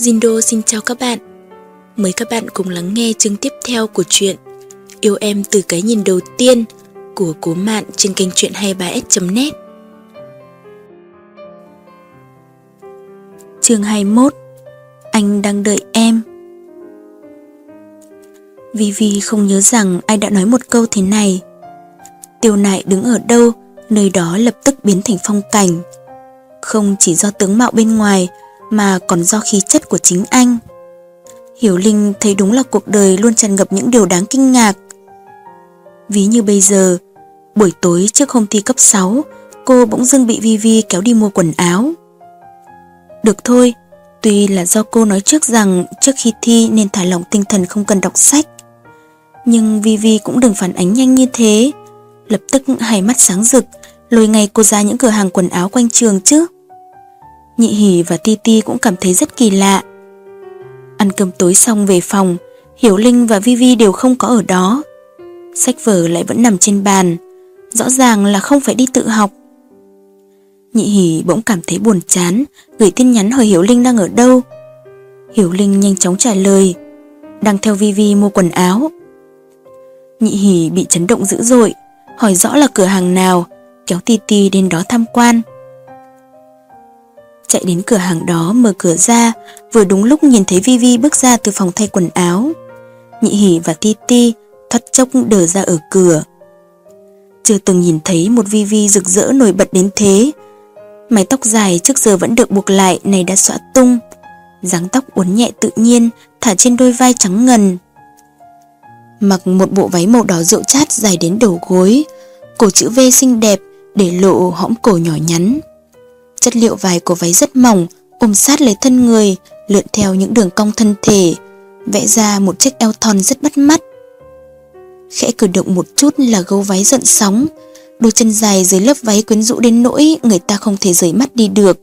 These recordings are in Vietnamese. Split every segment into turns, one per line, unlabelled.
Jindo xin chào các bạn. Mời các bạn cùng lắng nghe chương tiếp theo của truyện Yêu em từ cái nhìn đầu tiên của Cố Mạn trên kênh truyện 23s.net. Chương 21 Anh đang đợi em Vivi không nhớ rằng ai đã nói một câu thế này. Tiêu nại đứng ở đâu, nơi đó lập tức biến thành phong cảnh. Không chỉ do tướng mạo bên ngoài, mà còn do khí chất của chính anh. Hiểu Linh thấy đúng là cuộc đời luôn tràn ngập những điều đáng kinh ngạc. Ví như bây giờ, buổi tối trước hôm thi cấp 6, cô bỗng dưng bị Vivi kéo đi mua quần áo. Được thôi, tuy là do cô nói trước rằng trước khi thi nên thả lỏng tinh thần không cần đọc sách. Nhưng Vivi cũng đừng phản ánh nhanh như thế. Lập tức hai mắt sáng rực, lôi ngay cô ra những cửa hàng quần áo quanh trường chứ. Nhị Hỷ và Ti Ti cũng cảm thấy rất kỳ lạ. Ăn cơm tối xong về phòng, Hiểu Linh và Vivi đều không có ở đó. Sách vở lại vẫn nằm trên bàn, rõ ràng là không phải đi tự học. Nhị Hỷ bỗng cảm thấy buồn chán, gửi tin nhắn hỏi Hiểu Linh đang ở đâu. Hiểu Linh nhanh chóng trả lời, đang theo Vivi mua quần áo. Nhị Hỷ bị chấn động dữ dội, hỏi rõ là cửa hàng nào, kéo Ti Ti đến đó tham quan chạy đến cửa hàng đó mở cửa ra, vừa đúng lúc nhìn thấy Vivi bước ra từ phòng thay quần áo. Nhị Hỷ và Ti Ti thoát chốc đờ ra ở cửa. Chưa từng nhìn thấy một Vivi rực rỡ nổi bật đến thế. Mái tóc dài trước giờ vẫn được buộc lại này đã xõa tung. dáng tóc uốn nhẹ tự nhiên thả trên đôi vai trắng ngần. Mặc một bộ váy màu đỏ rượu chát dài đến đầu gối, cổ chữ V xinh đẹp để lộ hõm cổ nhỏ nhắn. Chất liệu vải của váy rất mỏng, ôm sát lấy thân người, lượn theo những đường cong thân thể, vẽ ra một chiếc eo thon rất bắt mắt. Khẽ cử động một chút là gấu váy giận sóng, đôi chân dài dưới lớp váy quyến rũ đến nỗi người ta không thể rời mắt đi được.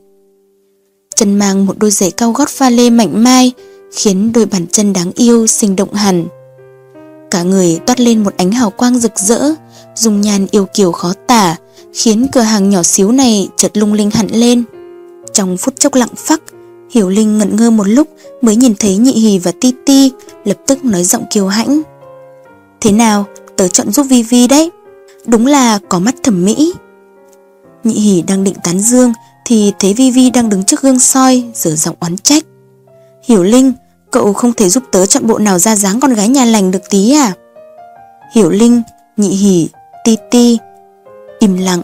Chân mang một đôi giày cao gót pha lê mảnh mai, khiến đôi bàn chân đáng yêu sinh động hẳn. Cả người toát lên một ánh hào quang rực rỡ, dùng nhan yêu kiều khó tả, khiến cửa hàng nhỏ xíu này chợt lung linh hẳn lên. Trong phút chốc lặng phắc, Hiểu Linh ngẩn ngơ một lúc mới nhìn thấy Nhị Hì và Ti Ti, lập tức nói giọng kiêu hãnh. Thế nào, tớ chọn giúp Vi Vi đấy. Đúng là có mắt thẩm mỹ. Nhị Hì đang định tán dương thì thấy Vi Vi đang đứng trước gương soi, giở giọng oán trách. Hiểu Linh, cậu không thể giúp tớ chọn bộ nào ra dáng con gái nhà lành được tí à? Hiểu Linh, Nhị Hỉ, Ti Ti Im lặng.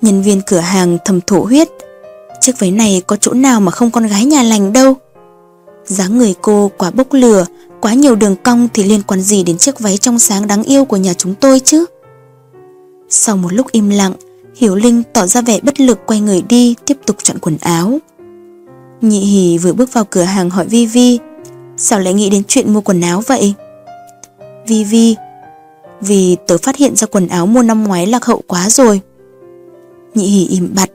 Nhân viên cửa hàng thầm thổ huyết. Chiếc váy này có chỗ nào mà không con gái nhà lành đâu? Dáng người cô quá bốc lửa Quá nhiều đường cong thì liên quan gì đến chiếc váy trong sáng đáng yêu của nhà chúng tôi chứ? Sau một lúc im lặng Hiểu Linh tỏ ra vẻ bất lực quay người đi Tiếp tục chọn quần áo. Nhị Hỷ vừa bước vào cửa hàng hỏi Vi Vi Sao lại nghĩ đến chuyện mua quần áo vậy Vi Vi vì tớ phát hiện ra quần áo mua năm ngoái lạc hậu quá rồi. Nhị hỉ im bặt,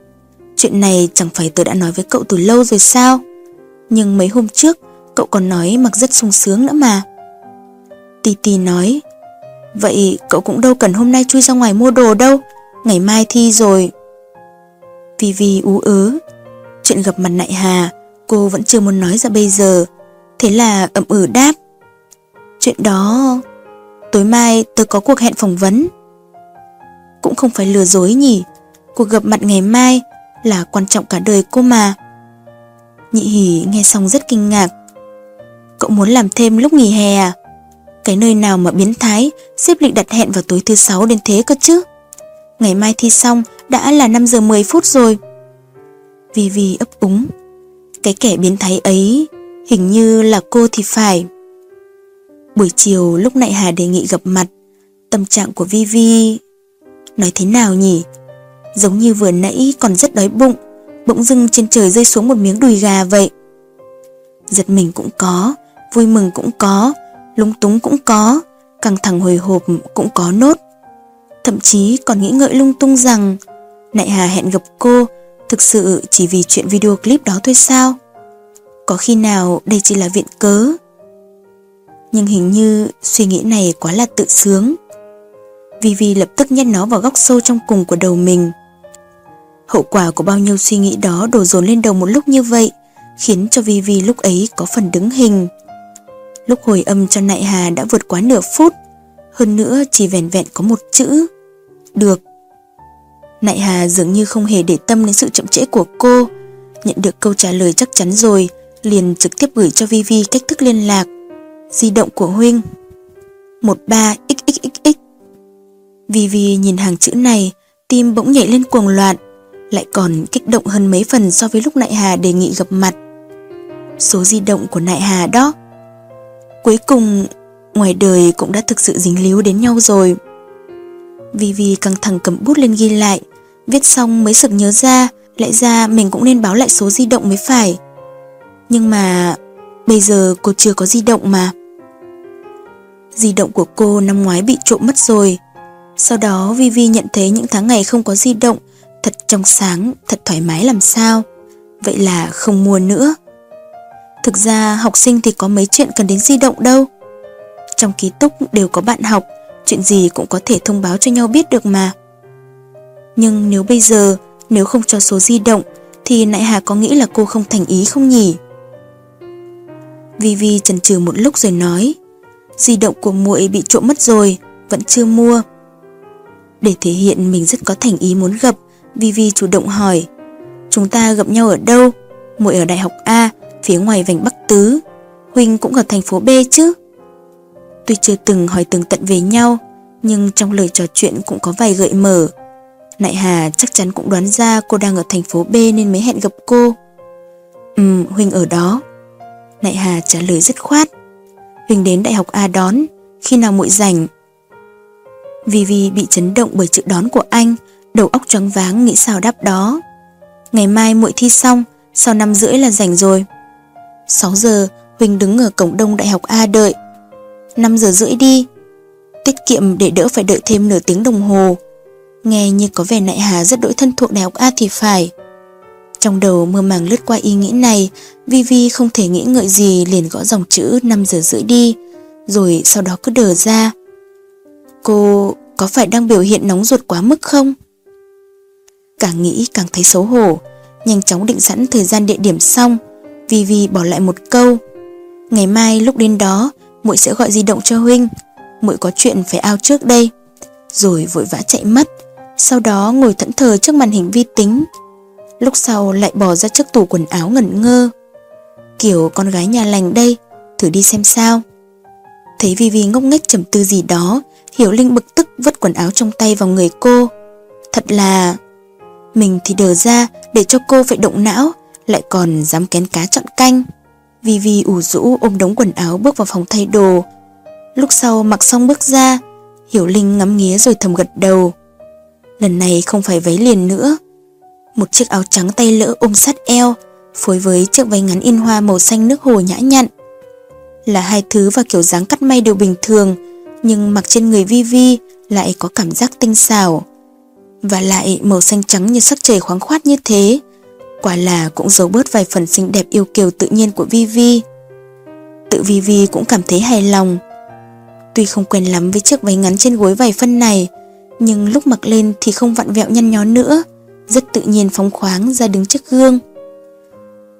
chuyện này chẳng phải tớ đã nói với cậu từ lâu rồi sao? Nhưng mấy hôm trước, cậu còn nói mặc rất sung sướng nữa mà. Tì tì nói, vậy cậu cũng đâu cần hôm nay chui ra ngoài mua đồ đâu, ngày mai thi rồi. Vivi ú ớ, chuyện gặp mặt nại hà, cô vẫn chưa muốn nói ra bây giờ, thế là ậm ừ đáp. Chuyện đó Tối mai tôi có cuộc hẹn phỏng vấn. Cũng không phải lừa dối nhỉ, cuộc gặp mặt ngày mai là quan trọng cả đời cô mà. Nhị hỉ nghe xong rất kinh ngạc. Cậu muốn làm thêm lúc nghỉ hè à? Cái nơi nào mà biến thái xếp lịch đặt hẹn vào tối thứ sáu đến thế cơ chứ? Ngày mai thi xong đã là 5 giờ 10 phút rồi. Vì vì ấp úng. Cái kẻ biến thái ấy hình như là cô thì phải. Buổi chiều lúc nại Hà đề nghị gặp mặt, tâm trạng của Vi Vi... Nói thế nào nhỉ? Giống như vừa nãy còn rất đói bụng, bỗng dưng trên trời rơi xuống một miếng đùi gà vậy. Giật mình cũng có, vui mừng cũng có, lúng túng cũng có, căng thẳng hồi hộp cũng có nốt. Thậm chí còn nghĩ ngợi lung tung rằng Nại Hà hẹn gặp cô thực sự chỉ vì chuyện video clip đó thôi sao? Có khi nào đây chỉ là viện cớ? nhưng hình như suy nghĩ này quá là tự sướng. Vivi lập tức nhét nó vào góc sâu trong cùng của đầu mình. Hậu quả của bao nhiêu suy nghĩ đó đổ dồn lên đầu một lúc như vậy, khiến cho Vi Vi lúc ấy có phần đứng hình. Lúc hồi âm cho Nại Hà đã vượt quá nửa phút, hơn nữa chỉ vẹn vẹn có một chữ. Được. Nại Hà dường như không hề để tâm đến sự chậm trễ của cô, nhận được câu trả lời chắc chắn rồi, liền trực tiếp gửi cho Vi Vi cách thức liên lạc. Di động của Huynh 13xxxx Vi Vi nhìn hàng chữ này, tim bỗng nhảy lên cuồng loạn, lại còn kích động hơn mấy phần so với lúc Nại Hà đề nghị gặp mặt. Số di động của Nại Hà đó. Cuối cùng, ngoài đời cũng đã thực sự dính líu đến nhau rồi. Vi Vi căng thẳng cầm bút lên ghi lại, viết xong mới sực nhớ ra, lại ra mình cũng nên báo lại số di động mới phải. Nhưng mà bây giờ cô chưa có di động mà. Di động của cô năm ngoái bị trộm mất rồi. Sau đó Vivi nhận thấy những tháng ngày không có di động thật trong sáng, thật thoải mái làm sao. Vậy là không mua nữa. Thực ra học sinh thì có mấy chuyện cần đến di động đâu. Trong ký túc đều có bạn học, chuyện gì cũng có thể thông báo cho nhau biết được mà. Nhưng nếu bây giờ, nếu không cho số di động, thì Nại Hà có nghĩ là cô không thành ý không nhỉ? Vivi chần chừ một lúc rồi nói, di động của muội bị trộm mất rồi, vẫn chưa mua. Để thể hiện mình rất có thành ý muốn gặp, Vivi chủ động hỏi, chúng ta gặp nhau ở đâu? Muội ở đại học A, phía ngoài vành Bắc Tứ. Huynh cũng ở thành phố B chứ? Tuy chưa từng hỏi tường tận về nhau, nhưng trong lời trò chuyện cũng có vài gợi mở. Nại Hà chắc chắn cũng đoán ra cô đang ở thành phố B nên mới hẹn gặp cô. Ừm, Huynh ở đó. Nại Hà trả lời dứt khoát. Huynh đến đại học A đón, khi nào muội rảnh. Vivi bị chấn động bởi chữ đón của anh, đầu óc choáng váng nghĩ sao đáp đó. Ngày mai muội thi xong, sau năm rưỡi là rảnh rồi. 6 giờ, Huỳnh đứng ở cổng đông đại học A đợi. 5 giờ rưỡi đi. Tiết kiệm để đỡ phải đợi thêm nửa tiếng đồng hồ. Nghe như có vẻ nại hà rất đỗi thân thuộc đại học A thì phải. Trong đầu mơ màng lướt qua ý nghĩ này, Vivi không thể nghĩ ngợi gì liền gõ dòng chữ 5 giờ rưỡi đi, rồi sau đó cứ đờ ra. Cô có phải đang biểu hiện nóng ruột quá mức không? Càng nghĩ càng thấy xấu hổ, nhanh chóng định sẵn thời gian địa điểm xong, Vivi bỏ lại một câu. Ngày mai lúc đến đó, muội sẽ gọi di động cho huynh. Muội có chuyện phải ao trước đây. Rồi vội vã chạy mất, sau đó ngồi thẫn thờ trước màn hình vi tính. Lúc sau lại bỏ ra trước tủ quần áo ngẩn ngơ. Kiểu con gái nhà lành đây, thử đi xem sao. Thấy Vivi ngốc nghếch trầm tư gì đó, Hiểu Linh bực tức vứt quần áo trong tay vào người cô. Thật là... Mình thì đờ ra để cho cô phải động não, lại còn dám kén cá chọn canh. Vivi ủ rũ ôm đống quần áo bước vào phòng thay đồ. Lúc sau mặc xong bước ra, Hiểu Linh ngắm nghía rồi thầm gật đầu. Lần này không phải váy liền nữa. Một chiếc áo trắng tay lỡ ôm sát eo, phối với chiếc váy ngắn in hoa màu xanh nước hồ nhã nhặn. Là hai thứ và kiểu dáng cắt may đều bình thường, nhưng mặc trên người Vi Vi lại có cảm giác tinh xảo. Và lại màu xanh trắng như sắc trời khoáng khoát như thế, quả là cũng giấu bớt vài phần xinh đẹp yêu kiều tự nhiên của Vi Vi. Tự Vi Vi cũng cảm thấy hài lòng. Tuy không quen lắm với chiếc váy ngắn trên gối vài phân này, nhưng lúc mặc lên thì không vặn vẹo nhăn nhó nữa, rất tự nhiên phóng khoáng ra đứng trước gương.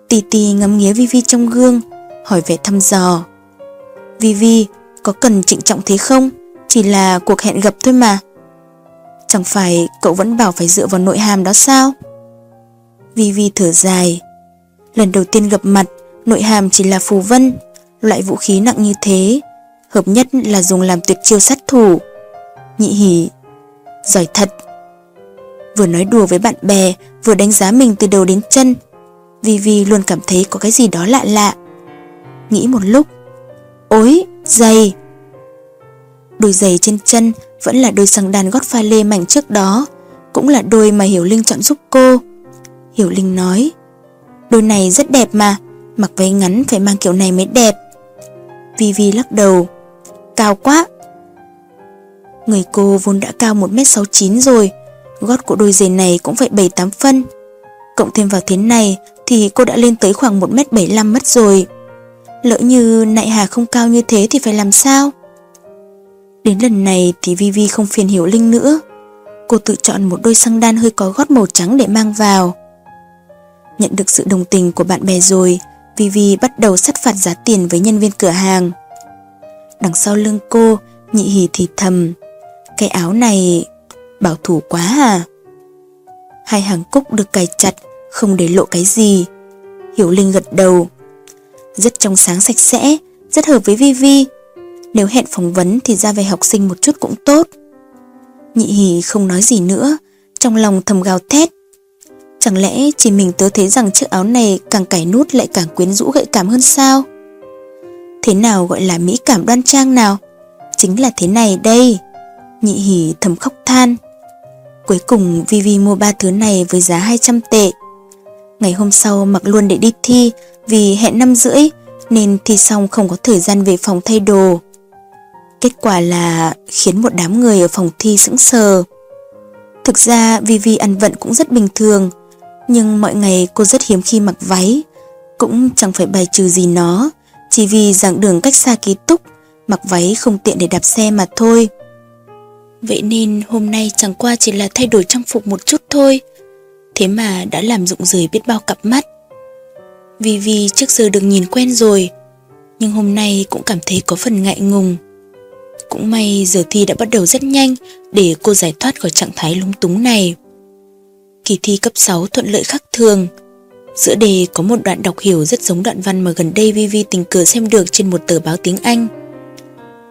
Tì tì ngắm nghía Vivi trong gương, hỏi vẻ thăm dò. Vivi, có cần trịnh trọng thế không? Chỉ là cuộc hẹn gặp thôi mà. Chẳng phải cậu vẫn bảo phải dựa vào nội hàm đó sao? Vivi thở dài. Lần đầu tiên gặp mặt, nội hàm chỉ là phù vân, loại vũ khí nặng như thế, hợp nhất là dùng làm tuyệt chiêu sát thủ. Nhị hỉ, giỏi thật. Vừa nói đùa với bạn bè, vừa đánh giá mình từ đầu đến chân, Vivi luôn cảm thấy có cái gì đó lạ lạ. Nghĩ một lúc, ối, giày. Đôi giày trên chân vẫn là đôi xăng đàn gót pha lê mảnh trước đó, cũng là đôi mà Hiểu Linh chọn giúp cô. Hiểu Linh nói, đôi này rất đẹp mà, mặc váy ngắn phải mang kiểu này mới đẹp. Vivi lắc đầu, cao quá. Người cô vốn đã cao 1m69 rồi, gót của đôi giày này cũng phải 7-8 phân. Cộng thêm vào thế này thì cô đã lên tới khoảng 1m75 mất rồi. Lỡ như nại hà không cao như thế thì phải làm sao? Đến lần này thì Vivi không phiền Hiểu Linh nữa. Cô tự chọn một đôi xăng đan hơi có gót màu trắng để mang vào. Nhận được sự đồng tình của bạn bè rồi, Vivi bắt đầu sắt phạt giá tiền với nhân viên cửa hàng. Đằng sau lưng cô, nhị hỉ thì thầm. Cái áo này bảo thủ quá à? Hai hàng cúc được cài chặt, không để lộ cái gì. Hiểu Linh gật đầu. Rất trong sáng sạch sẽ, rất hợp với Vivi. Nếu hẹn phỏng vấn thì ra về học sinh một chút cũng tốt. Nhị hỉ không nói gì nữa, trong lòng thầm gào thét. Chẳng lẽ chỉ mình tớ thấy rằng chiếc áo này càng cải nút lại càng quyến rũ gợi cảm hơn sao? Thế nào gọi là mỹ cảm đoan trang nào? Chính là thế này đây. Nhị hỉ thầm khóc than. Cuối cùng Vivi mua ba thứ này với giá 200 tệ. Ngày hôm sau mặc luôn để đi thi vì hẹn năm rưỡi nên thi xong không có thời gian về phòng thay đồ. Kết quả là khiến một đám người ở phòng thi sững sờ. Thực ra Vivi ăn vận cũng rất bình thường, nhưng mọi ngày cô rất hiếm khi mặc váy, cũng chẳng phải bài trừ gì nó, chỉ vì giảng đường cách xa ký túc, mặc váy không tiện để đạp xe mà thôi. Vậy nên hôm nay chẳng qua chỉ là thay đổi trang phục một chút thôi, thế mà đã làm rụng rời biết bao cặp mắt. Vivi trước giờ được nhìn quen rồi, nhưng hôm nay cũng cảm thấy có phần ngại ngùng. Cũng may giờ thi đã bắt đầu rất nhanh để cô giải thoát khỏi trạng thái lúng túng này. Kỳ thi cấp 6 thuận lợi khác thường. Giữa đề có một đoạn đọc hiểu rất giống đoạn văn mà gần đây Vivi tình cờ xem được trên một tờ báo tiếng Anh.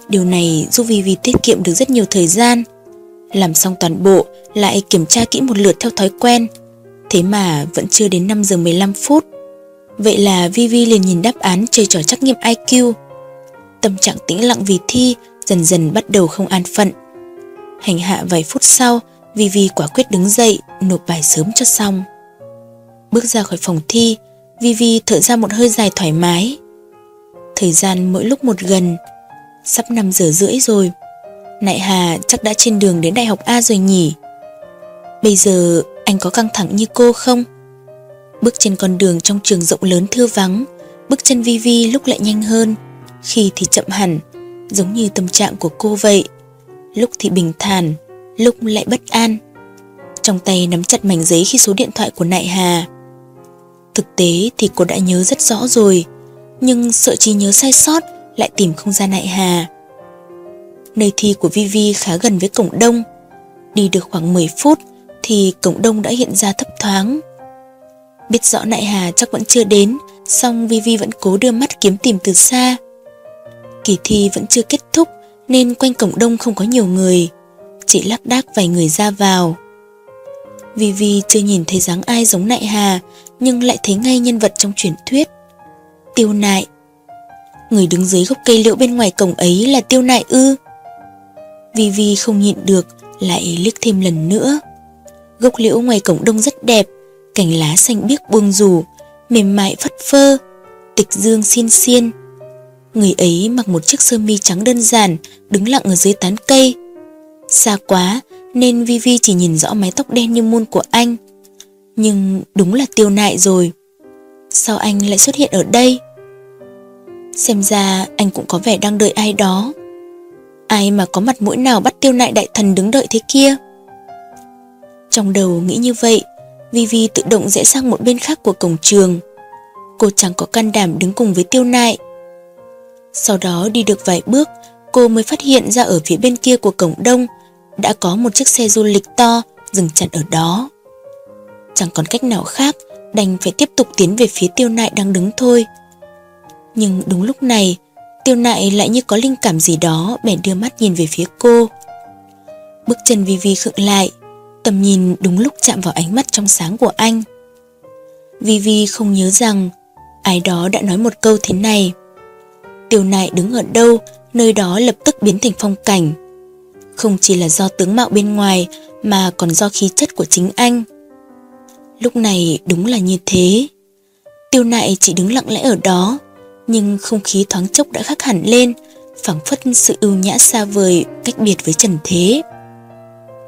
Điều này giúp Vivi tiết kiệm được rất nhiều thời gian. Làm xong toàn bộ, lại kiểm tra kỹ một lượt theo thói quen. Thế mà vẫn chưa đến 5 giờ 15 phút. Vậy là Vivi liền nhìn đáp án chơi trò trắc nghiệm IQ. Tâm trạng tĩnh lặng vì thi dần dần bắt đầu không an phận. Hành hạ vài phút sau, Vivi quả quyết đứng dậy, nộp bài sớm cho xong. Bước ra khỏi phòng thi, Vivi thở ra một hơi dài thoải mái. Thời gian mỗi lúc một gần, sắp 5 giờ rưỡi rồi. Nại Hà chắc đã trên đường đến Đại học A rồi nhỉ? Bây giờ anh có căng thẳng như cô không? Bước trên con đường trong trường rộng lớn thưa vắng, bước chân Vivi lúc lại nhanh hơn, khi thì chậm hẳn, giống như tâm trạng của cô vậy. Lúc thì bình thản, lúc lại bất an. Trong tay nắm chặt mảnh giấy khi số điện thoại của Nại Hà. Thực tế thì cô đã nhớ rất rõ rồi, nhưng sợ trí nhớ sai sót lại tìm không ra Nại Hà. Nơi thi của Vivi khá gần với cổng đông. Đi được khoảng 10 phút thì cổng đông đã hiện ra thấp thoáng. Biết rõ Nại Hà chắc vẫn chưa đến, song Vivi vẫn cố đưa mắt kiếm tìm từ xa. Kỳ thi vẫn chưa kết thúc nên quanh cổng đông không có nhiều người, chỉ lác đác vài người ra vào. Vivi chưa nhìn thấy dáng ai giống Nại Hà, nhưng lại thấy ngay nhân vật trong truyền thuyết. Tiêu Nại. Người đứng dưới gốc cây liễu bên ngoài cổng ấy là Tiêu Nại ư? Vivi không nhịn được, lại liếc thêm lần nữa. Gốc liễu ngoài cổng đông rất đẹp, cành lá xanh biếc buông rủ, mềm mại phất phơ, tịch dương xiên xiên, Người ấy mặc một chiếc sơ mi trắng đơn giản, đứng lặng ở dưới tán cây. Xa quá, nên Vivi chỉ nhìn rõ mái tóc đen như muôn của anh. Nhưng đúng là tiêu nại rồi. Sao anh lại xuất hiện ở đây? Xem ra anh cũng có vẻ đang đợi ai đó. Ai mà có mặt mũi nào bắt tiêu nại đại thần đứng đợi thế kia? Trong đầu nghĩ như vậy, Vivi tự động rẽ sang một bên khác của cổng trường. Cô chẳng có can đảm đứng cùng với tiêu nại. Sau đó đi được vài bước, cô mới phát hiện ra ở phía bên kia của cổng đông đã có một chiếc xe du lịch to dừng chặn ở đó. Chẳng còn cách nào khác, đành phải tiếp tục tiến về phía tiêu nại đang đứng thôi. Nhưng đúng lúc này, tiêu nại lại như có linh cảm gì đó bèn đưa mắt nhìn về phía cô. Bước chân Vi Vi khựng lại, tầm nhìn đúng lúc chạm vào ánh mắt trong sáng của anh. Vi Vi không nhớ rằng ai đó đã nói một câu thế này. Tiêu nại đứng ở đâu, nơi đó lập tức biến thành phong cảnh. Không chỉ là do tướng mạo bên ngoài, mà còn do khí chất của chính anh. Lúc này đúng là như thế. Tiêu nại chỉ đứng lặng lẽ ở đó, nhưng không khí thoáng chốc đã khác hẳn lên, phảng phất sự ưu nhã xa vời, cách biệt với trần thế.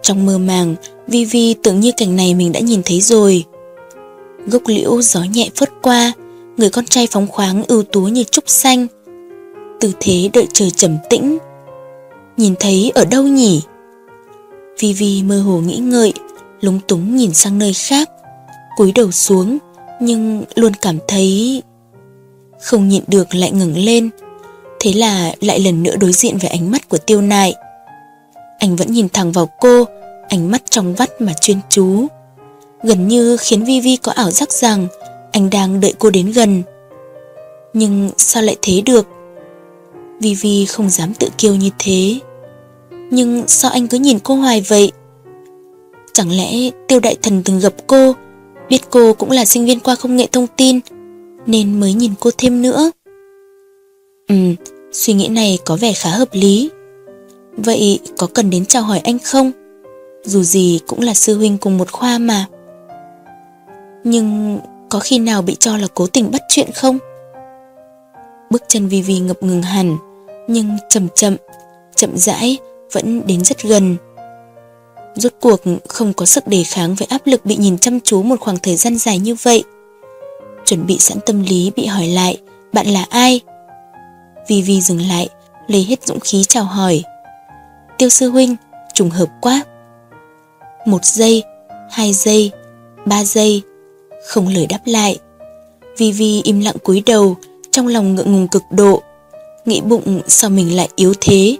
Trong mơ màng, Vivi tưởng như cảnh này mình đã nhìn thấy rồi. Gốc liễu gió nhẹ phất qua, người con trai phóng khoáng ưu tú như trúc xanh, tư thế đợi trời trầm tĩnh. Nhìn thấy ở đâu nhỉ? Vivi mơ hồ nghĩ ngợi, lúng túng nhìn sang nơi khác, cúi đầu xuống, nhưng luôn cảm thấy không nhịn được lại ngừng lên. Thế là lại lần nữa đối diện với ánh mắt của tiêu nại. Anh vẫn nhìn thẳng vào cô, ánh mắt trong vắt mà chuyên chú. Gần như khiến Vi Vi có ảo giác rằng anh đang đợi cô đến gần. Nhưng sao lại thế được? Vi Vi không dám tự kiêu như thế. Nhưng sao anh cứ nhìn cô hoài vậy? Chẳng lẽ tiêu đại thần từng gặp cô, biết cô cũng là sinh viên qua công nghệ thông tin, nên mới nhìn cô thêm nữa? Ừ, suy nghĩ này có vẻ khá hợp lý. Vậy có cần đến chào hỏi anh không? Dù gì cũng là sư huynh cùng một khoa mà. Nhưng có khi nào bị cho là cố tình bắt chuyện không? Bước chân Vi Vi ngập ngừng hẳn, nhưng chậm chậm, chậm rãi vẫn đến rất gần. Rốt cuộc không có sức đề kháng với áp lực bị nhìn chăm chú một khoảng thời gian dài như vậy. Chuẩn bị sẵn tâm lý bị hỏi lại, bạn là ai? Vi Vi dừng lại, lấy hết dũng khí chào hỏi. Tiêu sư huynh, trùng hợp quá. Một giây, hai giây, ba giây, không lời đáp lại. Vi Vi im lặng cúi đầu, trong lòng ngượng ngùng cực độ. Nghĩ bụng sao mình lại yếu thế,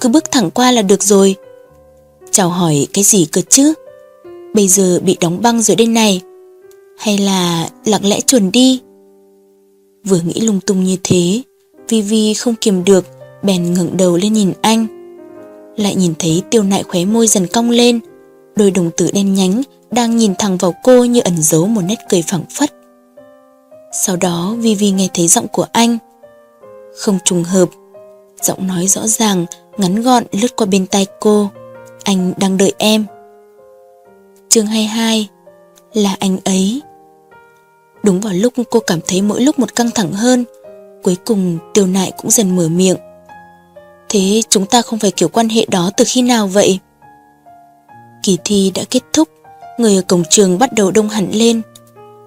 cứ bước thẳng qua là được rồi. Chào hỏi cái gì cơ chứ? Bây giờ bị đóng băng rồi đây này. Hay là lặng lẽ chuồn đi? Vừa nghĩ lung tung như thế, Vi Vi không kiềm được, bèn ngẩng đầu lên nhìn anh. Lại nhìn thấy tiêu nại khóe môi dần cong lên, đôi đồng tử đen nhánh đang nhìn thẳng vào cô như ẩn giấu một nét cười phẳng phất. Sau đó Vi Vi nghe thấy giọng của anh. Không trùng hợp, giọng nói rõ ràng, ngắn gọn lướt qua bên tai cô. Anh đang đợi em. Chương 22 Là anh ấy. Đúng vào lúc cô cảm thấy mỗi lúc một căng thẳng hơn, cuối cùng tiêu nại cũng dần mở miệng. Thế chúng ta không phải kiểu quan hệ đó từ khi nào vậy? Kỳ thi đã kết thúc, người ở cổng trường bắt đầu đông hẳn lên.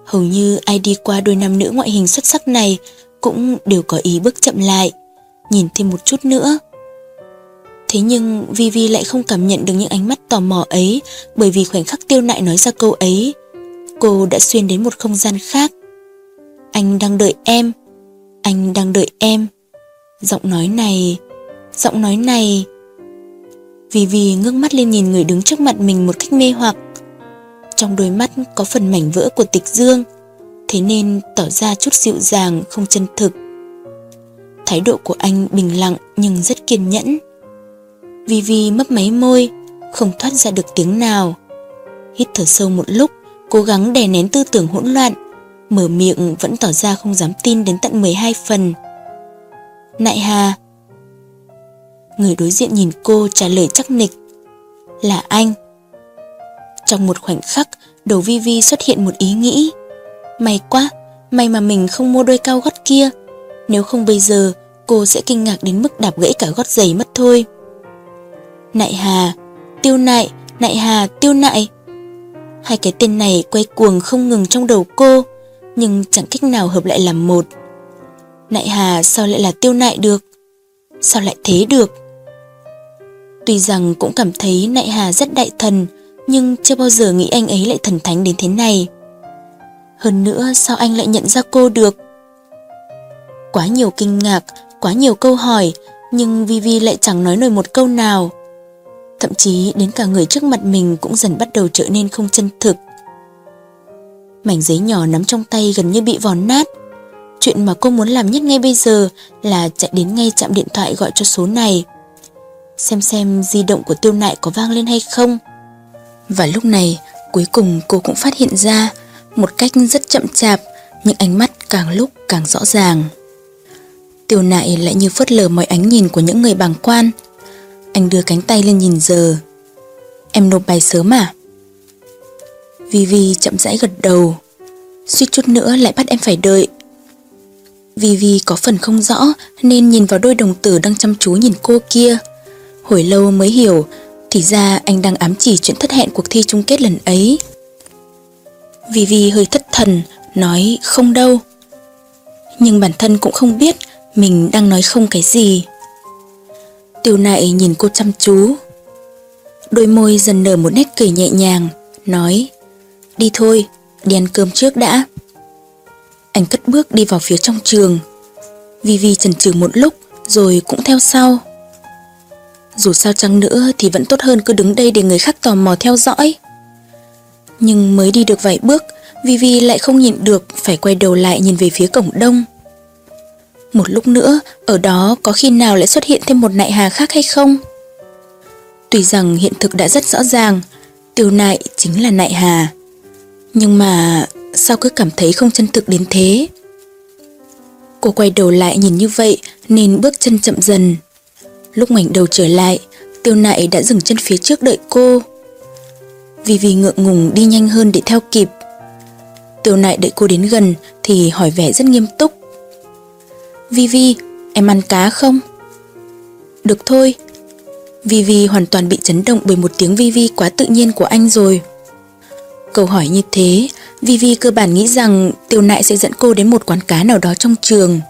Hầu như ai đi qua đôi nam nữ ngoại hình xuất sắc này cũng đều có ý bước chậm lại, nhìn thêm một chút nữa. Thế nhưng Vivi lại không cảm nhận được những ánh mắt tò mò ấy bởi vì khoảnh khắc tiêu nại nói ra câu ấy, cô đã xuyên đến một không gian khác. Anh đang đợi em, anh đang đợi em. Giọng nói này, giọng nói này. vì vì ngước mắt lên nhìn người đứng trước mặt mình một cách mê hoặc. Trong đôi mắt có phần mảnh vỡ của tịch dương, thế nên tỏ ra chút dịu dàng, không chân thực. Thái độ của anh bình lặng nhưng rất kiên nhẫn. Vivi mấp máy môi, không thoát ra được tiếng nào. Hít thở sâu một lúc, cố gắng đè nén tư tưởng hỗn loạn, mở miệng vẫn tỏ ra không dám tin đến tận 12 phần. Nại Hà Người đối diện nhìn cô trả lời chắc nịch Là anh Trong một khoảnh khắc Đầu Vi Vi xuất hiện một ý nghĩ May quá May mà mình không mua đôi cao gót kia Nếu không bây giờ Cô sẽ kinh ngạc đến mức đạp gãy cả gót giày mất thôi Nại Hà, Tiêu Nại, Nại Hà, Tiêu Nại. Hai cái tên này quay cuồng không ngừng trong đầu cô, nhưng chẳng cách nào hợp lại làm một. Nại Hà sao lại là Tiêu Nại được? Sao lại thế được? Tuy rằng cũng cảm thấy Nại Hà rất đại thần, nhưng chưa bao giờ nghĩ anh ấy lại thần thánh đến thế này. Hơn nữa sao anh lại nhận ra cô được? Quá nhiều kinh ngạc, quá nhiều câu hỏi, nhưng Vivi lại chẳng nói nổi một câu nào. Thậm chí đến cả người trước mặt mình cũng dần bắt đầu trở nên không chân thực. Mảnh giấy nhỏ nắm trong tay gần như bị vòn nát. Chuyện mà cô muốn làm nhất ngay bây giờ là chạy đến ngay chạm điện thoại gọi cho số này. Xem xem di động của tiêu nại có vang lên hay không. Và lúc này, cuối cùng cô cũng phát hiện ra một cách rất chậm chạp, những ánh mắt càng lúc càng rõ ràng. Tiêu nại lại như phớt lờ mọi ánh nhìn của những người bàng quan, anh đưa cánh tay lên nhìn giờ. Em nộp bài sớm à? Vivi chậm rãi gật đầu. Suýt chút nữa lại bắt em phải đợi. Vivi có phần không rõ Nên nhìn vào đôi đồng tử đang chăm chú nhìn cô kia. Hồi lâu mới hiểu, Thì ra anh đang ám chỉ chuyện thất hẹn cuộc thi chung kết lần ấy. Vivi hơi thất thần, Nói không đâu. Nhưng bản thân cũng không biết Mình đang nói không cái gì. Tiêu nại nhìn cô chăm chú. Đôi môi dần nở một nét cười nhẹ nhàng, nói Đi thôi, đi ăn cơm trước đã. Anh cất bước đi vào phía trong trường. Vivi chần chừ một lúc rồi cũng theo sau. Dù sao chăng nữa thì vẫn tốt hơn cứ đứng đây để người khác tò mò theo dõi. Nhưng mới đi được vài bước, Vivi lại không nhịn được phải quay đầu lại nhìn về phía cổng đông. Một lúc nữa, ở đó có khi nào lại xuất hiện thêm một nại hà khác hay không? Tuy rằng hiện thực đã rất rõ ràng, tiêu nại chính là nại hà. Nhưng mà sao cứ cảm thấy không chân thực đến thế? Cô quay đầu lại nhìn như vậy nên bước chân chậm dần. Lúc ngoảnh đầu trở lại, tiêu nại đã dừng chân phía trước đợi cô. Vì vì ngượng ngùng đi nhanh hơn để theo kịp. Tiêu nại đợi cô đến gần thì hỏi vẻ rất nghiêm túc. Vivi, em ăn cá không? Được thôi. Vivi hoàn toàn bị chấn động bởi một tiếng Vivi quá tự nhiên của anh rồi. Câu hỏi như thế, Vivi cơ bản nghĩ rằng Tiêu Nại sẽ dẫn cô đến một quán cá nào đó trong trường.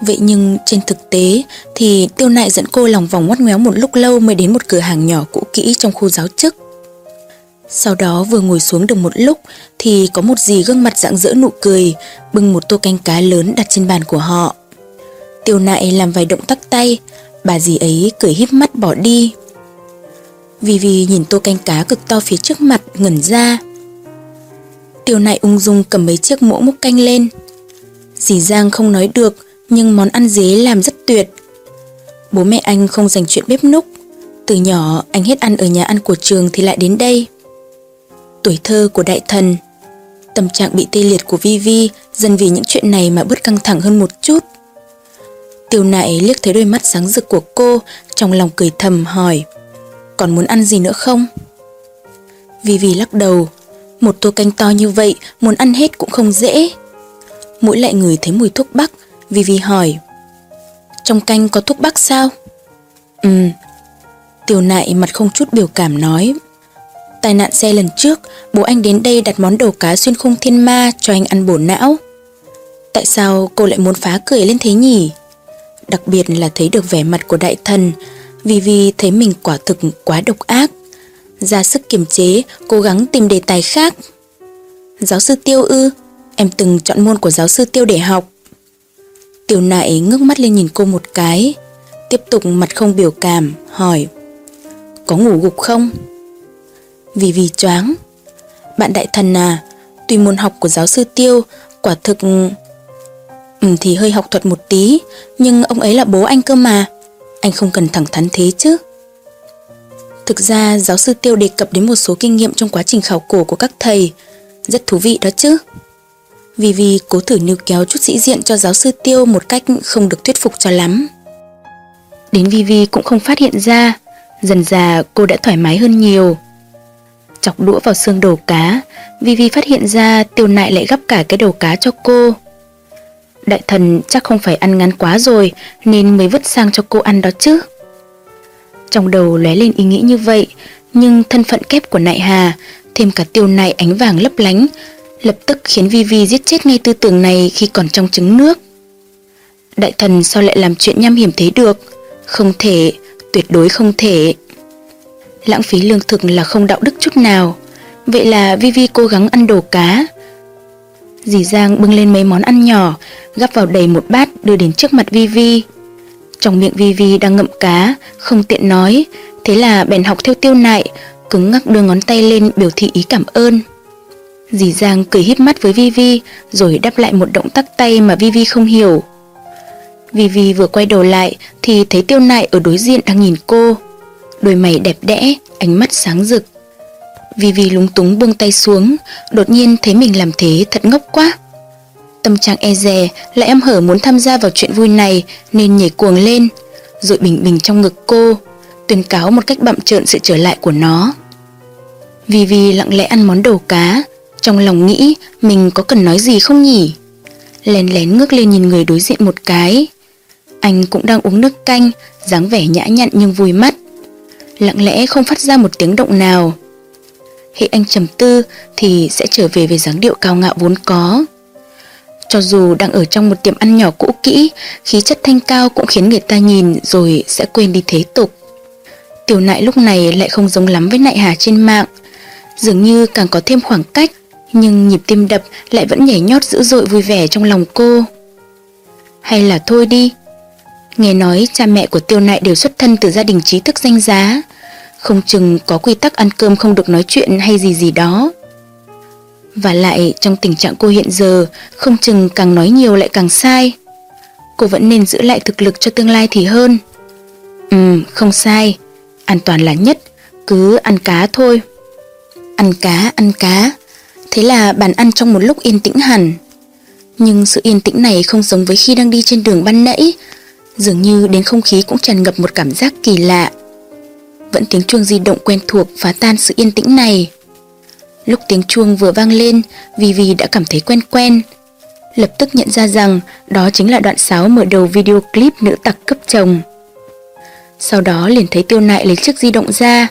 Vậy nhưng trên thực tế thì Tiêu Nại dẫn cô lòng vòng ngoắt ngoéo một lúc lâu mới đến một cửa hàng nhỏ cũ kỹ trong khu giáo chức. Sau đó vừa ngồi xuống được một lúc thì có một dì gương mặt rạng rỡ nụ cười, bưng một tô canh cá lớn đặt trên bàn của họ. Tiêu nại làm vài động tác tay, bà dì ấy cười híp mắt bỏ đi. Vì vì nhìn tô canh cá cực to phía trước mặt ngẩn ra. Tiêu nại ung dung cầm mấy chiếc muỗng múc canh lên. Dì Giang không nói được nhưng món ăn dế làm rất tuyệt. Bố mẹ anh không dành chuyện bếp núc. Từ nhỏ anh hết ăn ở nhà ăn của trường thì lại đến đây tuổi thơ của đại thần. Tâm trạng bị tê liệt của Vivi dần vì những chuyện này mà bớt căng thẳng hơn một chút. Tiêu nại liếc thấy đôi mắt sáng rực của cô, trong lòng cười thầm hỏi, còn muốn ăn gì nữa không? Vivi lắc đầu, một tô canh to như vậy muốn ăn hết cũng không dễ. Mũi lại người thấy mùi thuốc bắc, Vivi hỏi, trong canh có thuốc bắc sao? ừm Tiêu nại mặt không chút biểu cảm nói, Tai nạn xe lần trước, bố anh đến đây đặt món đồ cá xuyên khung thiên ma cho anh ăn bổ não. Tại sao cô lại muốn phá cười lên thế nhỉ? Đặc biệt là thấy được vẻ mặt của đại thần, vì vì thấy mình quả thực quá độc ác. Ra sức kiềm chế, cố gắng tìm đề tài khác. Giáo sư Tiêu ư, em từng chọn môn của giáo sư Tiêu để học. Tiểu nại ngước mắt lên nhìn cô một cái, tiếp tục mặt không biểu cảm, hỏi Có ngủ gục không? Vì vì choáng. Bạn đại thần à, tuy môn học của giáo sư Tiêu quả thực ừ, thì hơi học thuật một tí, nhưng ông ấy là bố anh cơ mà. Anh không cần thẳng thắn thế chứ. Thực ra giáo sư Tiêu đề cập đến một số kinh nghiệm trong quá trình khảo cổ của các thầy, rất thú vị đó chứ. Vì vì cố thử níu kéo chút sĩ diện cho giáo sư Tiêu một cách không được thuyết phục cho lắm. Đến Vivi cũng không phát hiện ra, dần già cô đã thoải mái hơn nhiều chọc đũa vào xương đầu cá, Vivi phát hiện ra tiêu nại lại gắp cả cái đầu cá cho cô. Đại thần chắc không phải ăn ngắn quá rồi nên mới vứt sang cho cô ăn đó chứ. Trong đầu lóe lên ý nghĩ như vậy, nhưng thân phận kép của nại hà, thêm cả tiêu nại ánh vàng lấp lánh, lập tức khiến Vivi giết chết ngay tư tưởng này khi còn trong trứng nước. Đại thần sao lại làm chuyện nham hiểm thế được? Không thể, tuyệt đối không thể. Lãng phí lương thực là không đạo đức chút nào. Vậy là Vivi cố gắng ăn đồ cá. Dì Giang bưng lên mấy món ăn nhỏ, Gắp vào đầy một bát, đưa đến trước mặt Vivi. Trong miệng Vivi đang ngậm cá, Không tiện nói. Thế là bèn học theo tiêu nại, Cứng ngắc đưa ngón tay lên biểu thị ý cảm ơn. Dì Giang cười híp mắt với Vivi, Rồi đáp lại một động tác tay mà Vivi không hiểu. Vivi vừa quay đầu lại Thì thấy tiêu nại ở đối diện đang nhìn cô đôi mày đẹp đẽ, ánh mắt sáng rực. Vivi lúng túng buông tay xuống, đột nhiên thấy mình làm thế thật ngốc quá. Tâm trạng e dè lại em hở muốn tham gia vào chuyện vui này nên nhảy cuồng lên, rồi bình bình trong ngực cô, tuyên cáo một cách bậm trợn sự trở lại của nó. Vivi lặng lẽ ăn món đầu cá, trong lòng nghĩ mình có cần nói gì không nhỉ? Lén lén ngước lên nhìn người đối diện một cái. Anh cũng đang uống nước canh, dáng vẻ nhã nhặn nhưng vui mắt lặng lẽ không phát ra một tiếng động nào. Hệ anh trầm tư thì sẽ trở về với dáng điệu cao ngạo vốn có. Cho dù đang ở trong một tiệm ăn nhỏ cũ kỹ, khí chất thanh cao cũng khiến người ta nhìn rồi sẽ quên đi thế tục. Tiểu nại lúc này lại không giống lắm với nại hà trên mạng, dường như càng có thêm khoảng cách, Nhưng nhịp tim đập lại vẫn nhảy nhót dữ dội vui vẻ trong lòng cô. Hay là thôi đi. Nghe nói cha mẹ của tiêu nại đều xuất thân từ gia đình trí thức danh giá. Không chừng có quy tắc ăn cơm không được nói chuyện hay gì gì đó. Và lại, trong tình trạng cô hiện giờ, Không chừng càng nói nhiều lại càng sai. Cô vẫn nên giữ lại thực lực cho tương lai thì hơn. Ừ không sai. An toàn là nhất. Cứ ăn cá thôi. Ăn cá ăn cá. Thế là bàn ăn trong một lúc yên tĩnh hẳn. Nhưng sự yên tĩnh này không giống với khi đang đi trên đường ban nãy. Dường như đến không khí cũng tràn ngập một cảm giác kỳ lạ Vẫn tiếng chuông di động quen thuộc phá tan sự yên tĩnh này Lúc tiếng chuông vừa vang lên, Vivi đã cảm thấy quen quen. Lập tức nhận ra rằng đó chính là đoạn sáo mở đầu video clip nữ tặc cấp chồng. Sau đó liền thấy tiêu nại lấy chiếc di động ra.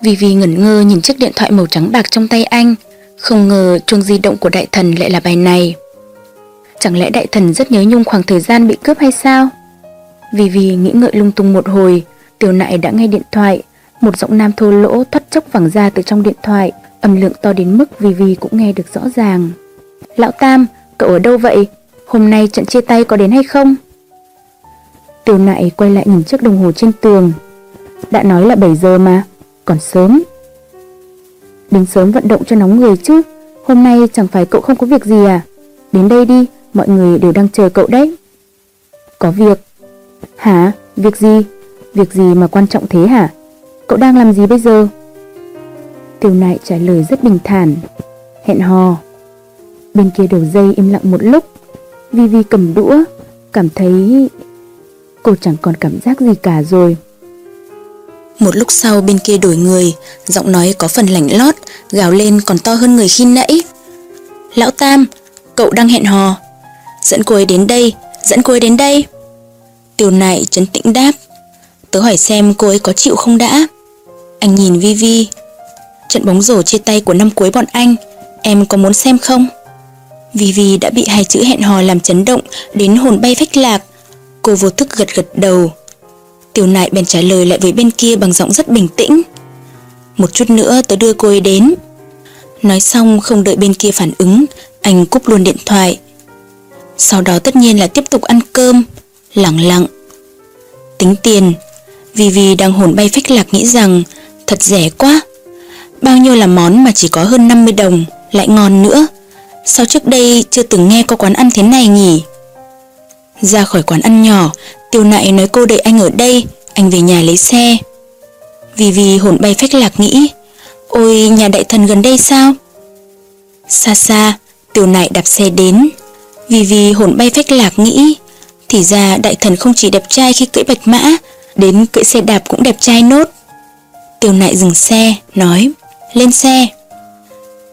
Vivi ngẩn ngơ nhìn chiếc điện thoại màu trắng bạc trong tay anh, không ngờ chuông di động của đại thần lại là bài này. Chẳng lẽ đại thần rất nhớ nhung khoảng thời gian bị cướp hay sao? vì vì nghĩ ngợi lung tung một hồi, tiểu nại đã nghe điện thoại, một giọng nam thô lỗ thoát chốc vẳng ra từ trong điện thoại, âm lượng to đến mức vì vì cũng nghe được rõ ràng. Lão Tam, cậu ở đâu vậy? Hôm nay trận chia tay có đến hay không? Tiểu nại quay lại nhìn chiếc đồng hồ trên tường. Đã nói là 7 giờ mà, còn sớm. Đến sớm vận động cho nóng người chứ, hôm nay chẳng phải cậu không có việc gì à? Đến đây đi, mọi người đều đang chờ cậu đấy. Có việc. Hả? Việc gì? Việc gì mà quan trọng thế hả? Cậu đang làm gì bây giờ? Tiêu nại trả lời rất bình thản. Hẹn hò. Bên kia đầu dây im lặng một lúc. Vivi cầm đũa, cảm thấy cô chẳng còn cảm giác gì cả rồi. Một lúc sau bên kia đổi người, giọng nói có phần lạnh lót, gào lên còn to hơn người khi nãy. Lão Tam, cậu đang hẹn hò. Dẫn cô ấy đến đây, dẫn cô ấy đến đây. Tiểu nại trấn tĩnh đáp. Tớ hỏi xem cô ấy có chịu không đã. Anh nhìn Vivi, trận bóng rổ chia tay của năm cuối bọn anh, em có muốn xem không? Vivi đã bị hai chữ hẹn hò làm chấn động đến hồn bay phách lạc. Cô vô thức gật gật đầu. Tiểu nại bèn trả lời lại với bên kia bằng giọng rất bình tĩnh. Một chút nữa tớ đưa cô ấy đến. Nói xong không đợi bên kia phản ứng, anh cúp luôn điện thoại. Sau đó tất nhiên là tiếp tục ăn cơm, lặng lặng. Tính tiền, Vivi đang hồn bay phách lạc nghĩ rằng thật rẻ quá. Bao nhiêu là món mà chỉ có hơn 50 đồng, lại ngon nữa. Sao trước đây chưa từng nghe có quán ăn thế này nhỉ? Ra khỏi quán ăn nhỏ, tiêu nại nói cô đợi anh ở đây, anh về nhà lấy xe. Vì vì hồn bay phách lạc nghĩ, ôi nhà đại thần gần đây sao? Xa xa, tiêu nại đạp xe đến. Vì vì hồn bay phách lạc nghĩ, thì ra đại thần không chỉ đẹp trai khi cưỡi bạch mã, đến cưỡi xe đạp cũng đẹp trai nốt. Tiêu nại dừng xe, nói lên xe.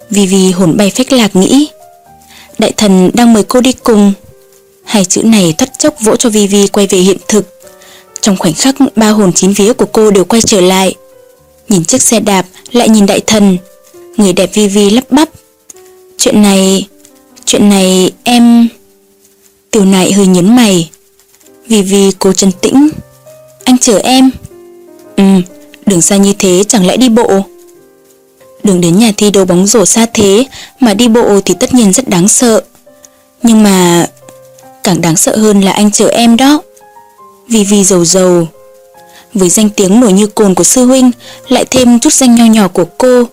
Vì vì hồn bay phách lạc nghĩ, đại thần đang mời cô đi cùng. Hai chữ này thoát chốc vỗ cho Vi Vi quay về hiện thực. Trong khoảnh khắc ba hồn chín vía của cô đều quay trở lại. Nhìn chiếc xe đạp lại nhìn đại thần. Người đẹp Vi Vi lắp bắp. Chuyện này, chuyện này em... Tiểu nại hơi nhấn mày. Vì vì cô trấn tĩnh. Anh chờ em. Ừ, đường xa như thế chẳng lẽ đi bộ. Đường đến nhà thi đấu bóng rổ xa thế mà đi bộ thì tất nhiên rất đáng sợ. Nhưng mà càng đáng sợ hơn là anh chờ em đó. Vì vì giàu giàu Với danh tiếng nổi như cồn của sư huynh, lại thêm chút danh nho nhỏ của cô,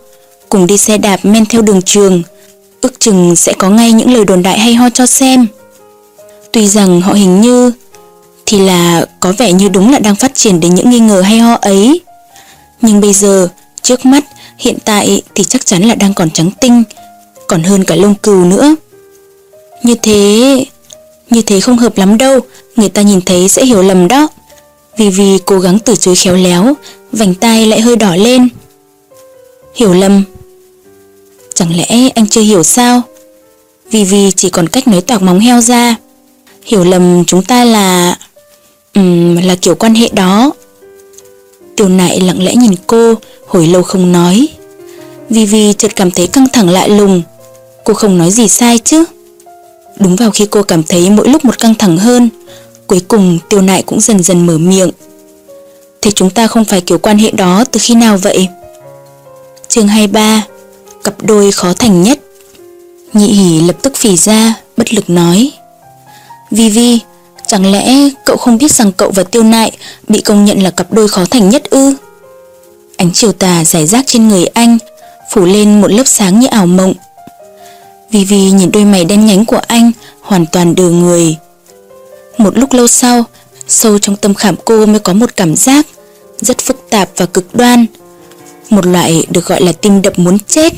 cùng đi xe đạp men theo đường trường, ước chừng sẽ có ngay những lời đồn đại hay ho cho xem. Tuy rằng họ hình như thì là có vẻ như đúng là đang phát triển đến những nghi ngờ hay ho ấy. Nhưng bây giờ, trước mắt Hiện tại thì chắc chắn là đang còn trắng tinh, còn hơn cả lông cừu nữa. Như thế, như thế không hợp lắm đâu, người ta nhìn thấy sẽ hiểu lầm đó. Vì vì cố gắng từ chối khéo léo, vành tai lại hơi đỏ lên. Hiểu lầm. Chẳng lẽ anh chưa hiểu sao? Vì vì chỉ còn cách nói toạc móng heo ra. Hiểu lầm chúng ta là... Ừm, là kiểu quan hệ đó. Tiểu nại lặng lẽ nhìn cô, hồi lâu không nói. Vivi chợt cảm thấy căng thẳng lạ lùng. Cô không nói gì sai chứ? Đúng vào khi cô cảm thấy mỗi lúc một căng thẳng hơn, cuối cùng tiêu nại cũng dần dần mở miệng. Thế chúng ta không phải kiểu quan hệ đó từ khi nào vậy? chương 23 cặp đôi khó thành nhất. Nhị hỉ lập tức phì ra, bất lực nói. Vi Vi, chẳng lẽ cậu không biết rằng cậu và tiêu nại bị công nhận là cặp đôi khó thành nhất ư? Ánh chiều tà giải rác trên người anh, phủ lên một lớp sáng như ảo mộng. Vi Vi nhìn đôi mày đen nhánh của anh, hoàn toàn đờ người. Một lúc lâu sau, sâu trong tâm khảm cô mới có một cảm giác rất phức tạp và cực đoan. Một loại được gọi là tim đập muốn chết,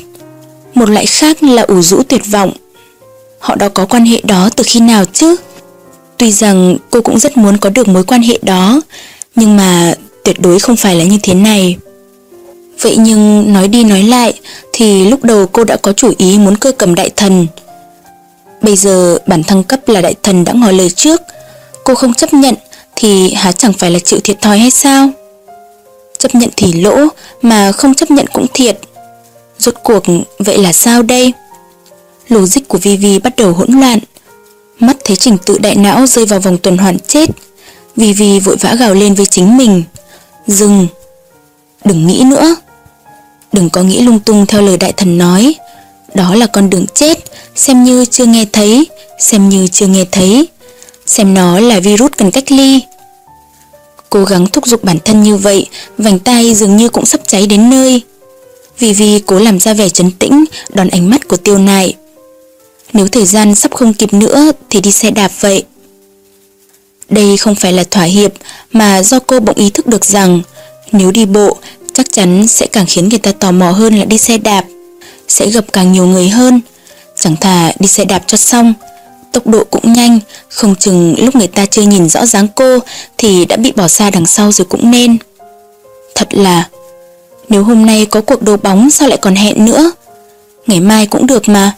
một loại khác là ủ rũ tuyệt vọng. Họ đã có quan hệ đó từ khi nào chứ? Tuy rằng cô cũng rất muốn có được mối quan hệ đó, nhưng mà tuyệt đối không phải là như thế này. Vậy nhưng nói đi nói lại thì lúc đầu cô đã có chủ ý muốn cơ cầm đại thần. Bây giờ bản thăng cấp là đại thần đã ngỏ lời trước, cô không chấp nhận thì há chẳng phải là chịu thiệt thòi hay sao? Chấp nhận thì lỗ mà không chấp nhận cũng thiệt. Rốt cuộc vậy là sao đây? Logic của Vivi bắt đầu hỗn loạn. Mắt thấy trình tự đại não rơi vào vòng tuần hoàn chết. Vivi vội vã gào lên với chính mình. Dừng! Đừng nghĩ nữa! Đừng có nghĩ lung tung theo lời đại thần nói. Đó là con đường chết, xem như chưa nghe thấy, xem như chưa nghe thấy. Xem nó là virus cần cách ly. Cố gắng thúc giục bản thân như vậy, vành tay dường như cũng sắp cháy đến nơi. Vì vì cố làm ra vẻ trấn tĩnh, đón ánh mắt của tiêu nại. Nếu thời gian sắp không kịp nữa thì đi xe đạp vậy. Đây không phải là thỏa hiệp mà do cô bỗng ý thức được rằng nếu đi bộ chắc chắn sẽ càng khiến người ta tò mò hơn là đi xe đạp. Sẽ gặp càng nhiều người hơn. Chẳng thà đi xe đạp cho xong. Tốc độ cũng nhanh, không chừng lúc người ta chưa nhìn rõ dáng cô thì đã bị bỏ xa đằng sau rồi cũng nên. Thật là, nếu hôm nay có cuộc đấu bóng sao lại còn hẹn nữa? Ngày mai cũng được mà.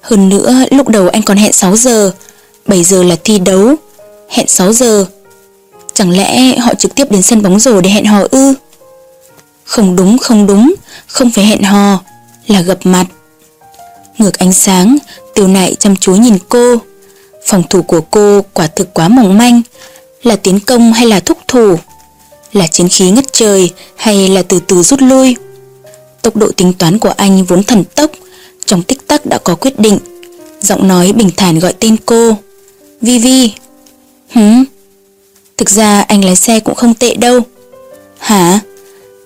Hơn nữa, lúc đầu anh còn hẹn 6 giờ, 7 giờ là thi đấu, hẹn 6 giờ. Chẳng lẽ họ trực tiếp đến sân bóng rổ để hẹn hò ư? Không đúng, không đúng, không phải hẹn hò, là gặp mặt. Ngược ánh sáng, tiểu nại chăm chú nhìn cô. Phòng thủ của cô quả thực quá mỏng manh, là tiến công hay là thúc thủ, là chiến khí ngất trời hay là từ từ rút lui. Tốc độ tính toán của anh vốn thần tốc, trong tích tắc đã có quyết định. Giọng nói bình thản gọi tên cô. Vi Vi. Hứ? Thực ra anh lái xe cũng không tệ đâu. Hả?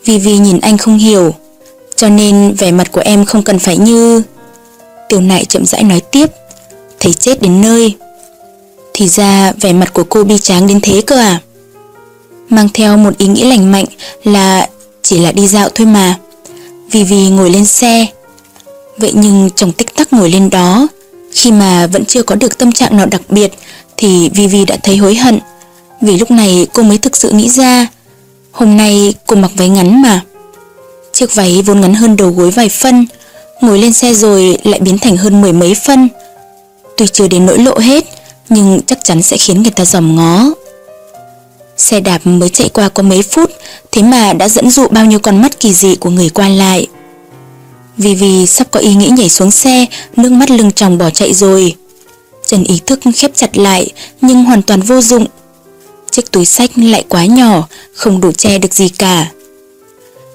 Vi Vi nhìn anh không hiểu. Cho nên vẻ mặt của em không cần phải như... Tiểu nại chậm rãi nói tiếp. Thấy chết đến nơi. Thì ra vẻ mặt của cô bi tráng đến thế cơ à? Mang theo một ý nghĩ lành mạnh là chỉ là đi dạo thôi mà. Vì vì ngồi lên xe. Vậy nhưng chồng tích tắc ngồi lên đó, khi mà vẫn chưa có được tâm trạng nào đặc biệt thì Vivi đã thấy hối hận. Vì lúc này cô mới thực sự nghĩ ra, hôm nay cô mặc váy ngắn mà. Chiếc váy vốn ngắn hơn đầu gối vài phân, ngồi lên xe rồi lại biến thành hơn mười mấy phân. Tuy chưa đến nỗi lộ hết, nhưng chắc chắn sẽ khiến người ta dòm ngó. Xe đạp mới chạy qua có mấy phút, thế mà đã dẫn dụ bao nhiêu con mắt kỳ dị của người qua lại. Vì vì sắp có ý nghĩ nhảy xuống xe, nước mắt lưng tròng bỏ chạy rồi. Trần ý thức khép chặt lại, nhưng hoàn toàn vô dụng. Chiếc túi sách lại quá nhỏ, không đủ che được gì cả.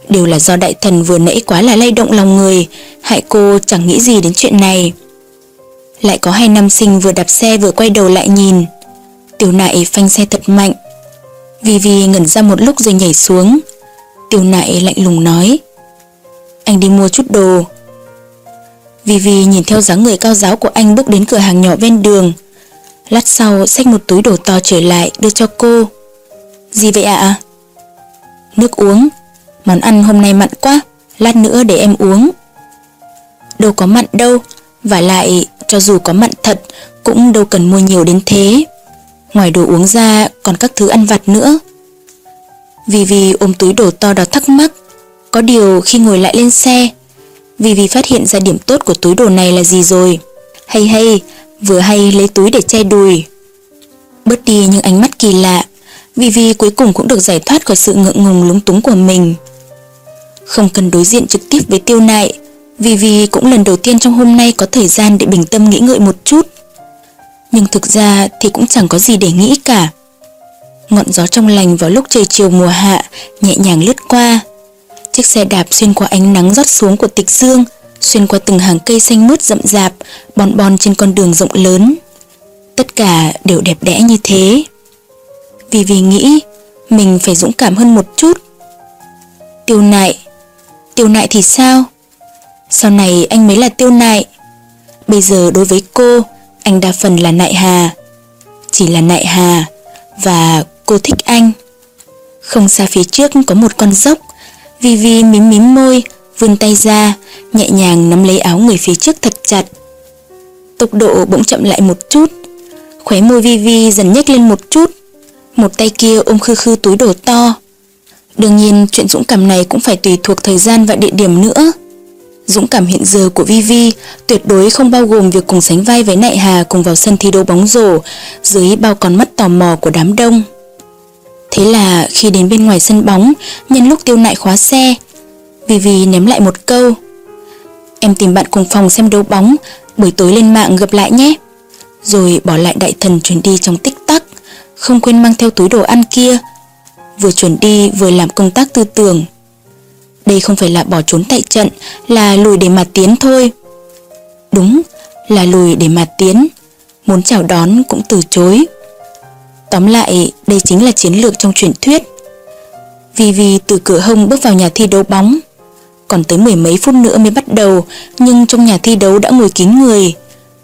Đều là do đại thần vừa nãy quá là lay động lòng người, hại cô chẳng nghĩ gì đến chuyện này. Lại có hai nam sinh vừa đạp xe vừa quay đầu lại nhìn. Tiểu nại phanh xe thật mạnh. Vivi ngẩn ra một lúc rồi nhảy xuống. Tiểu nại lạnh lùng nói. Anh đi mua chút đồ. Vivi nhìn theo dáng người cao giáo của anh bước đến cửa hàng nhỏ ven đường. Lát sau xách một túi đồ to trở lại đưa cho cô. Gì vậy ạ? Nước uống. Món ăn hôm nay mặn quá, lát nữa để em uống. Đâu có mặn đâu, và lại cho dù có mặn thật cũng đâu cần mua nhiều đến thế. Ngoài đồ uống ra còn các thứ ăn vặt nữa. Vì vì ôm túi đồ to đó thắc mắc, có điều khi ngồi lại lên xe, vì vì phát hiện ra điểm tốt của túi đồ này là gì rồi. Hay hay, vừa hay lấy túi để che đùi. Bớt đi những ánh mắt kỳ lạ, vì vì cuối cùng cũng được giải thoát khỏi sự ngượng ngùng lúng túng của mình. Không cần đối diện trực tiếp với tiêu nại, vì vì cũng lần đầu tiên trong hôm nay có thời gian để bình tâm nghĩ ngợi một chút. Nhưng thực ra thì cũng chẳng có gì để nghĩ cả. Ngọn gió trong lành vào lúc trời chiều mùa hạ nhẹ nhàng lướt qua. Chiếc xe đạp xuyên qua ánh nắng rót xuống của tịch dương, xuyên qua từng hàng cây xanh mướt rậm rạp, bon bon trên con đường rộng lớn. Tất cả đều đẹp đẽ như thế. Vì vì nghĩ mình phải dũng cảm hơn một chút. Tiêu nại, tiêu nại thì sao? Sau này anh mới là tiêu nại. Bây giờ đối với cô, anh đa phần là nại hà. Chỉ là nại hà và cô thích anh. Không xa phía trước có một con dốc, Vivi mím mím môi, vươn tay ra, nhẹ nhàng nắm lấy áo người phía trước thật chặt. Tốc độ bỗng chậm lại một chút, khóe môi Vivi dần nhếch lên một chút, một tay kia ôm khư khư túi đồ to. Đương nhiên chuyện dũng cảm này cũng phải tùy thuộc thời gian và địa điểm nữa. Dũng cảm hiện giờ của Vivi tuyệt đối không bao gồm việc cùng sánh vai với Nại Hà cùng vào sân thi đấu bóng rổ dưới bao con mắt tò mò của đám đông. Thế là khi đến bên ngoài sân bóng, nhân lúc tiêu nại khóa xe, Vivi ném lại một câu. Em tìm bạn cùng phòng xem đấu bóng, buổi tối lên mạng gặp lại nhé. Rồi bỏ lại đại thần chuyển đi trong tích tắc, không quên mang theo túi đồ ăn kia. Vừa chuyển đi vừa làm công tác tư tưởng. Đây không phải là bỏ trốn tại trận, là lùi để mà tiến thôi. Đúng, là lùi để mà tiến. Muốn chào đón cũng từ chối. Tóm lại, đây chính là chiến lược trong truyền thuyết. Vì vì từ cửa hông bước vào nhà thi đấu bóng. Còn tới mười mấy phút nữa mới bắt đầu, nhưng trong nhà thi đấu đã ngồi kín người.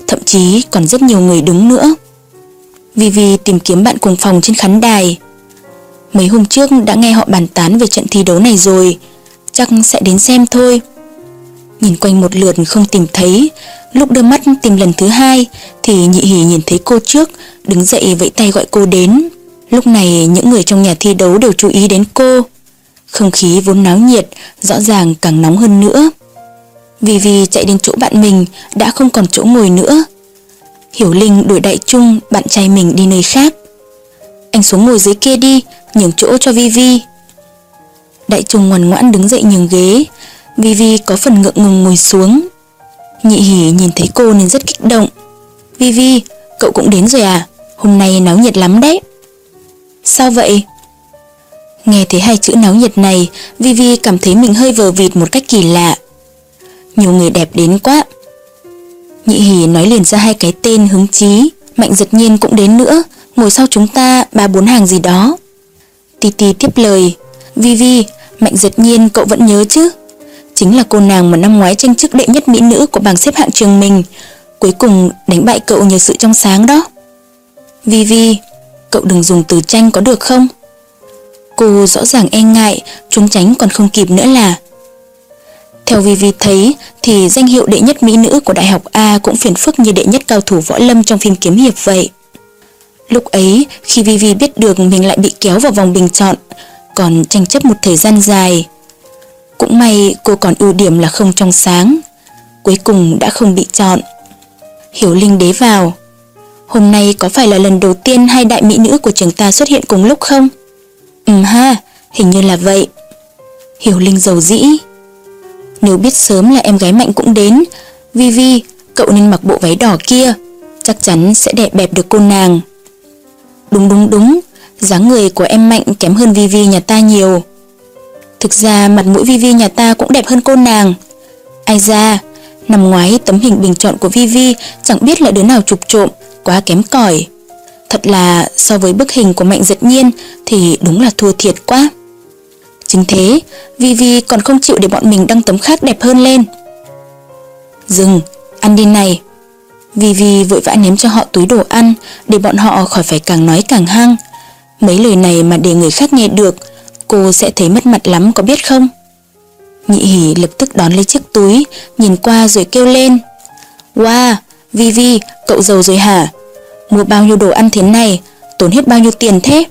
Thậm chí còn rất nhiều người đứng nữa. Vì vì tìm kiếm bạn cùng phòng trên khán đài. Mấy hôm trước đã nghe họ bàn tán về trận thi đấu này rồi, chắc sẽ đến xem thôi. Nhìn quanh một lượt không tìm thấy, lúc đưa mắt tìm lần thứ hai thì nhị hỉ nhìn thấy cô trước, đứng dậy vẫy tay gọi cô đến. Lúc này những người trong nhà thi đấu đều chú ý đến cô. Không khí vốn náo nhiệt, rõ ràng càng nóng hơn nữa. Vì vì chạy đến chỗ bạn mình đã không còn chỗ ngồi nữa. Hiểu Linh đuổi đại trung bạn trai mình đi nơi khác. Anh xuống ngồi dưới kia đi, nhường chỗ cho Vi Vi. Đại trùng ngoan ngoãn đứng dậy nhường ghế, Vivi có phần ngượng ngùng ngồi xuống. Nhị hỉ nhìn thấy cô nên rất kích động. Vivi, cậu cũng đến rồi à? Hôm nay náo nhiệt lắm đấy. Sao vậy? Nghe thấy hai chữ náo nhiệt này, Vivi cảm thấy mình hơi vờ vịt một cách kỳ lạ. Nhiều người đẹp đến quá. Nhị hỉ nói liền ra hai cái tên hứng chí, mạnh giật nhiên cũng đến nữa, ngồi sau chúng ta ba bốn hàng gì đó. Titi tiếp lời, Vivi, mạnh Dật nhiên cậu vẫn nhớ chứ? Chính là cô nàng mà năm ngoái tranh chức đệ nhất mỹ nữ của bảng xếp hạng trường mình, cuối cùng đánh bại cậu nhờ sự trong sáng đó. Vivi, cậu đừng dùng từ tranh có được không? Cô rõ ràng e ngại, trốn tránh còn không kịp nữa là. Theo Vivi thấy thì danh hiệu đệ nhất mỹ nữ của đại học A cũng phiền phức như đệ nhất cao thủ võ lâm trong phim kiếm hiệp vậy. Lúc ấy, khi Vivi biết được mình lại bị kéo vào vòng bình chọn, còn tranh chấp một thời gian dài. Cũng may cô còn ưu điểm là không trong sáng, cuối cùng đã không bị chọn. Hiểu Linh đế vào. Hôm nay có phải là lần đầu tiên hai đại mỹ nữ của trường ta xuất hiện cùng lúc không? Ừm ha, hình như là vậy. Hiểu Linh giàu dĩ. Nếu biết sớm là em gái Mạnh cũng đến, Vi Vi, cậu nên mặc bộ váy đỏ kia, chắc chắn sẽ đẹp bẹp được cô nàng. Đúng đúng đúng, dáng người của em Mạnh kém hơn Vi Vi nhà ta nhiều. Thực ra mặt mũi Vi Vi nhà ta cũng đẹp hơn cô nàng. Ai ra, năm ngoái tấm hình bình chọn của Vi Vi chẳng biết là đứa nào chụp trộm, quá kém cỏi. Thật là so với bức hình của Mạnh Giật Nhiên thì đúng là thua thiệt quá. Chính thế, Vivi còn không chịu để bọn mình đăng tấm khác đẹp hơn lên. Dừng, ăn đi này. Vivi vội vã ném cho họ túi đồ ăn để bọn họ khỏi phải càng nói càng hăng. Mấy lời này mà để người khác nghe được, cô sẽ thấy mất mặt lắm có biết không? Nhị hỉ lập tức đón lấy chiếc túi, nhìn qua rồi kêu lên. Wow, Vivi, cậu giàu rồi hả? Mua bao nhiêu đồ ăn thế này, tốn hết bao nhiêu tiền thế?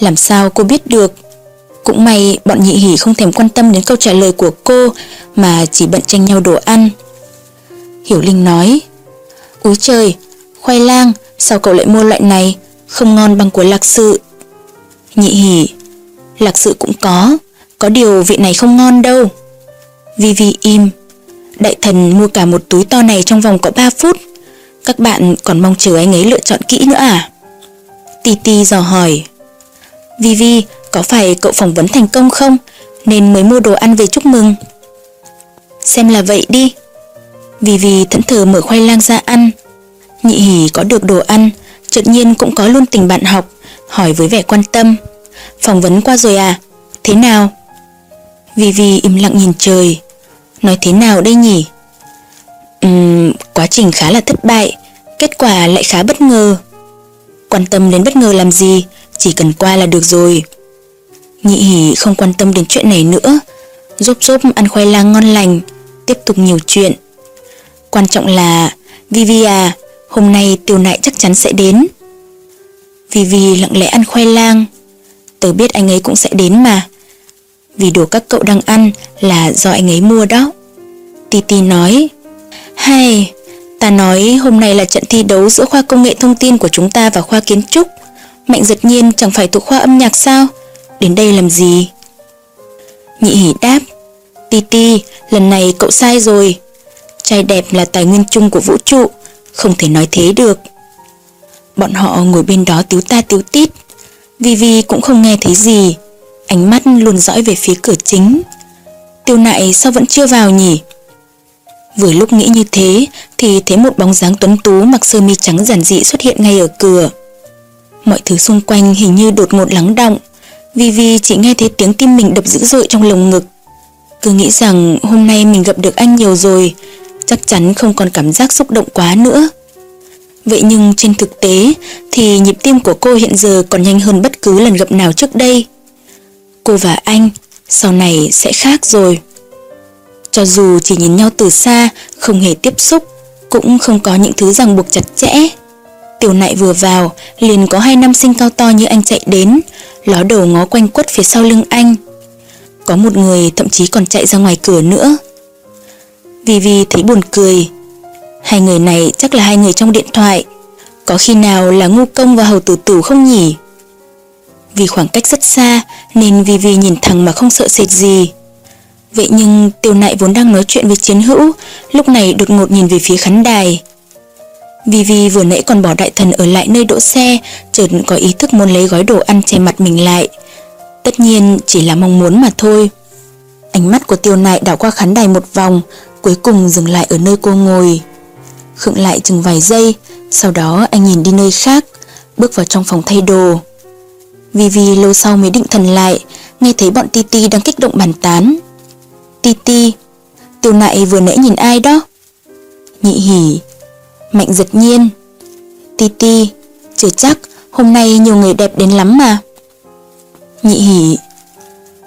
Làm sao cô biết được? Cũng may bọn nhị hỉ không thèm quan tâm đến câu trả lời của cô mà chỉ bận tranh nhau đồ ăn. Hiểu Linh nói, Úi trời, khoai lang, sao cậu lại mua loại này, không ngon bằng của lạc sự. Nhị hỉ, lạc sự cũng có, có điều vị này không ngon đâu. Vi Vi im, đại thần mua cả một túi to này trong vòng có 3 phút. Các bạn còn mong chờ anh ấy lựa chọn kỹ nữa à? Titi dò hỏi. Vivi, có phải cậu phỏng vấn thành công không? nên mới mua đồ ăn về chúc mừng. Xem là vậy đi. Vì vì thẫn thờ mở khoai lang ra ăn. Nhị hỉ có được đồ ăn, chợt nhiên cũng có luôn tình bạn học, hỏi với vẻ quan tâm. Phỏng vấn qua rồi à? Thế nào? Vì vì im lặng nhìn trời. Nói thế nào đây nhỉ? Ừm, quá trình khá là thất bại, kết quả lại khá bất ngờ. Quan tâm đến bất ngờ làm gì, chỉ cần qua là được rồi. Nhị hỉ không quan tâm đến chuyện này nữa, giúp giúp ăn khoai lang ngon lành, tiếp tục nhiều chuyện. Quan trọng là, Vivi à, hôm nay tiêu nại chắc chắn sẽ đến. vì vì lặng lẽ ăn khoai lang, tớ biết anh ấy cũng sẽ đến mà. Vì đồ các cậu đang ăn là do anh ấy mua đó. Titi nói, hay, ta nói hôm nay là trận thi đấu giữa khoa công nghệ thông tin của chúng ta và khoa kiến trúc. Mạnh giật nhiên chẳng phải thuộc khoa âm nhạc sao? Đến đây làm gì? Nhị hỉ đáp, Titi, lần này cậu sai rồi. Trai đẹp là tài nguyên chung của vũ trụ, không thể nói thế được. Bọn họ ngồi bên đó tiếu ta tiếu tít. Vivi cũng không nghe thấy gì, ánh mắt luôn dõi về phía cửa chính. Tiêu nại sao vẫn chưa vào nhỉ? Vừa lúc nghĩ như thế thì thấy một bóng dáng tuấn tú mặc sơ mi trắng giản dị xuất hiện ngay ở cửa. Mọi thứ xung quanh hình như đột ngột lắng động. Vivi chỉ nghe thấy tiếng tim mình đập dữ dội trong lồng ngực. Cứ nghĩ rằng hôm nay mình gặp được anh nhiều rồi, chắc chắn không còn cảm giác xúc động quá nữa. Vậy nhưng trên thực tế thì nhịp tim của cô hiện giờ còn nhanh hơn bất cứ lần gặp nào trước đây. Cô và anh sau này sẽ khác rồi. Cho dù chỉ nhìn nhau từ xa, không hề tiếp xúc, cũng không có những thứ ràng buộc chặt chẽ. Tiểu nại vừa vào, liền có hai nam sinh cao to như anh chạy đến, ló đầu ngó quanh quất phía sau lưng anh. Có một người thậm chí còn chạy ra ngoài cửa nữa. Vì vì thấy buồn cười. Hai người này chắc là hai người trong điện thoại. Có khi nào là ngu công và hầu tử tử không nhỉ? Vì khoảng cách rất xa nên Vì Vì nhìn thẳng mà không sợ sệt gì. Vậy nhưng Tiêu Nại vốn đang nói chuyện với chiến hữu, lúc này đột ngột nhìn về phía khán đài. Vì vì vừa nãy còn bỏ đại thần ở lại nơi đỗ xe, chợt có ý thức muốn lấy gói đồ ăn che mặt mình lại. Tất nhiên chỉ là mong muốn mà thôi. Ánh mắt của tiêu nại đảo qua khán đài một vòng, cuối cùng dừng lại ở nơi cô ngồi. Khựng lại chừng vài giây, sau đó anh nhìn đi nơi khác, bước vào trong phòng thay đồ. Vì vì lâu sau mới định thần lại, nghe thấy bọn Titi đang kích động bàn tán. Titi, tiêu nại vừa nãy nhìn ai đó? Nhị hỉ, mạnh giật nhiên. Titi, chưa chắc, hôm nay nhiều người đẹp đến lắm mà. Nhị hỉ,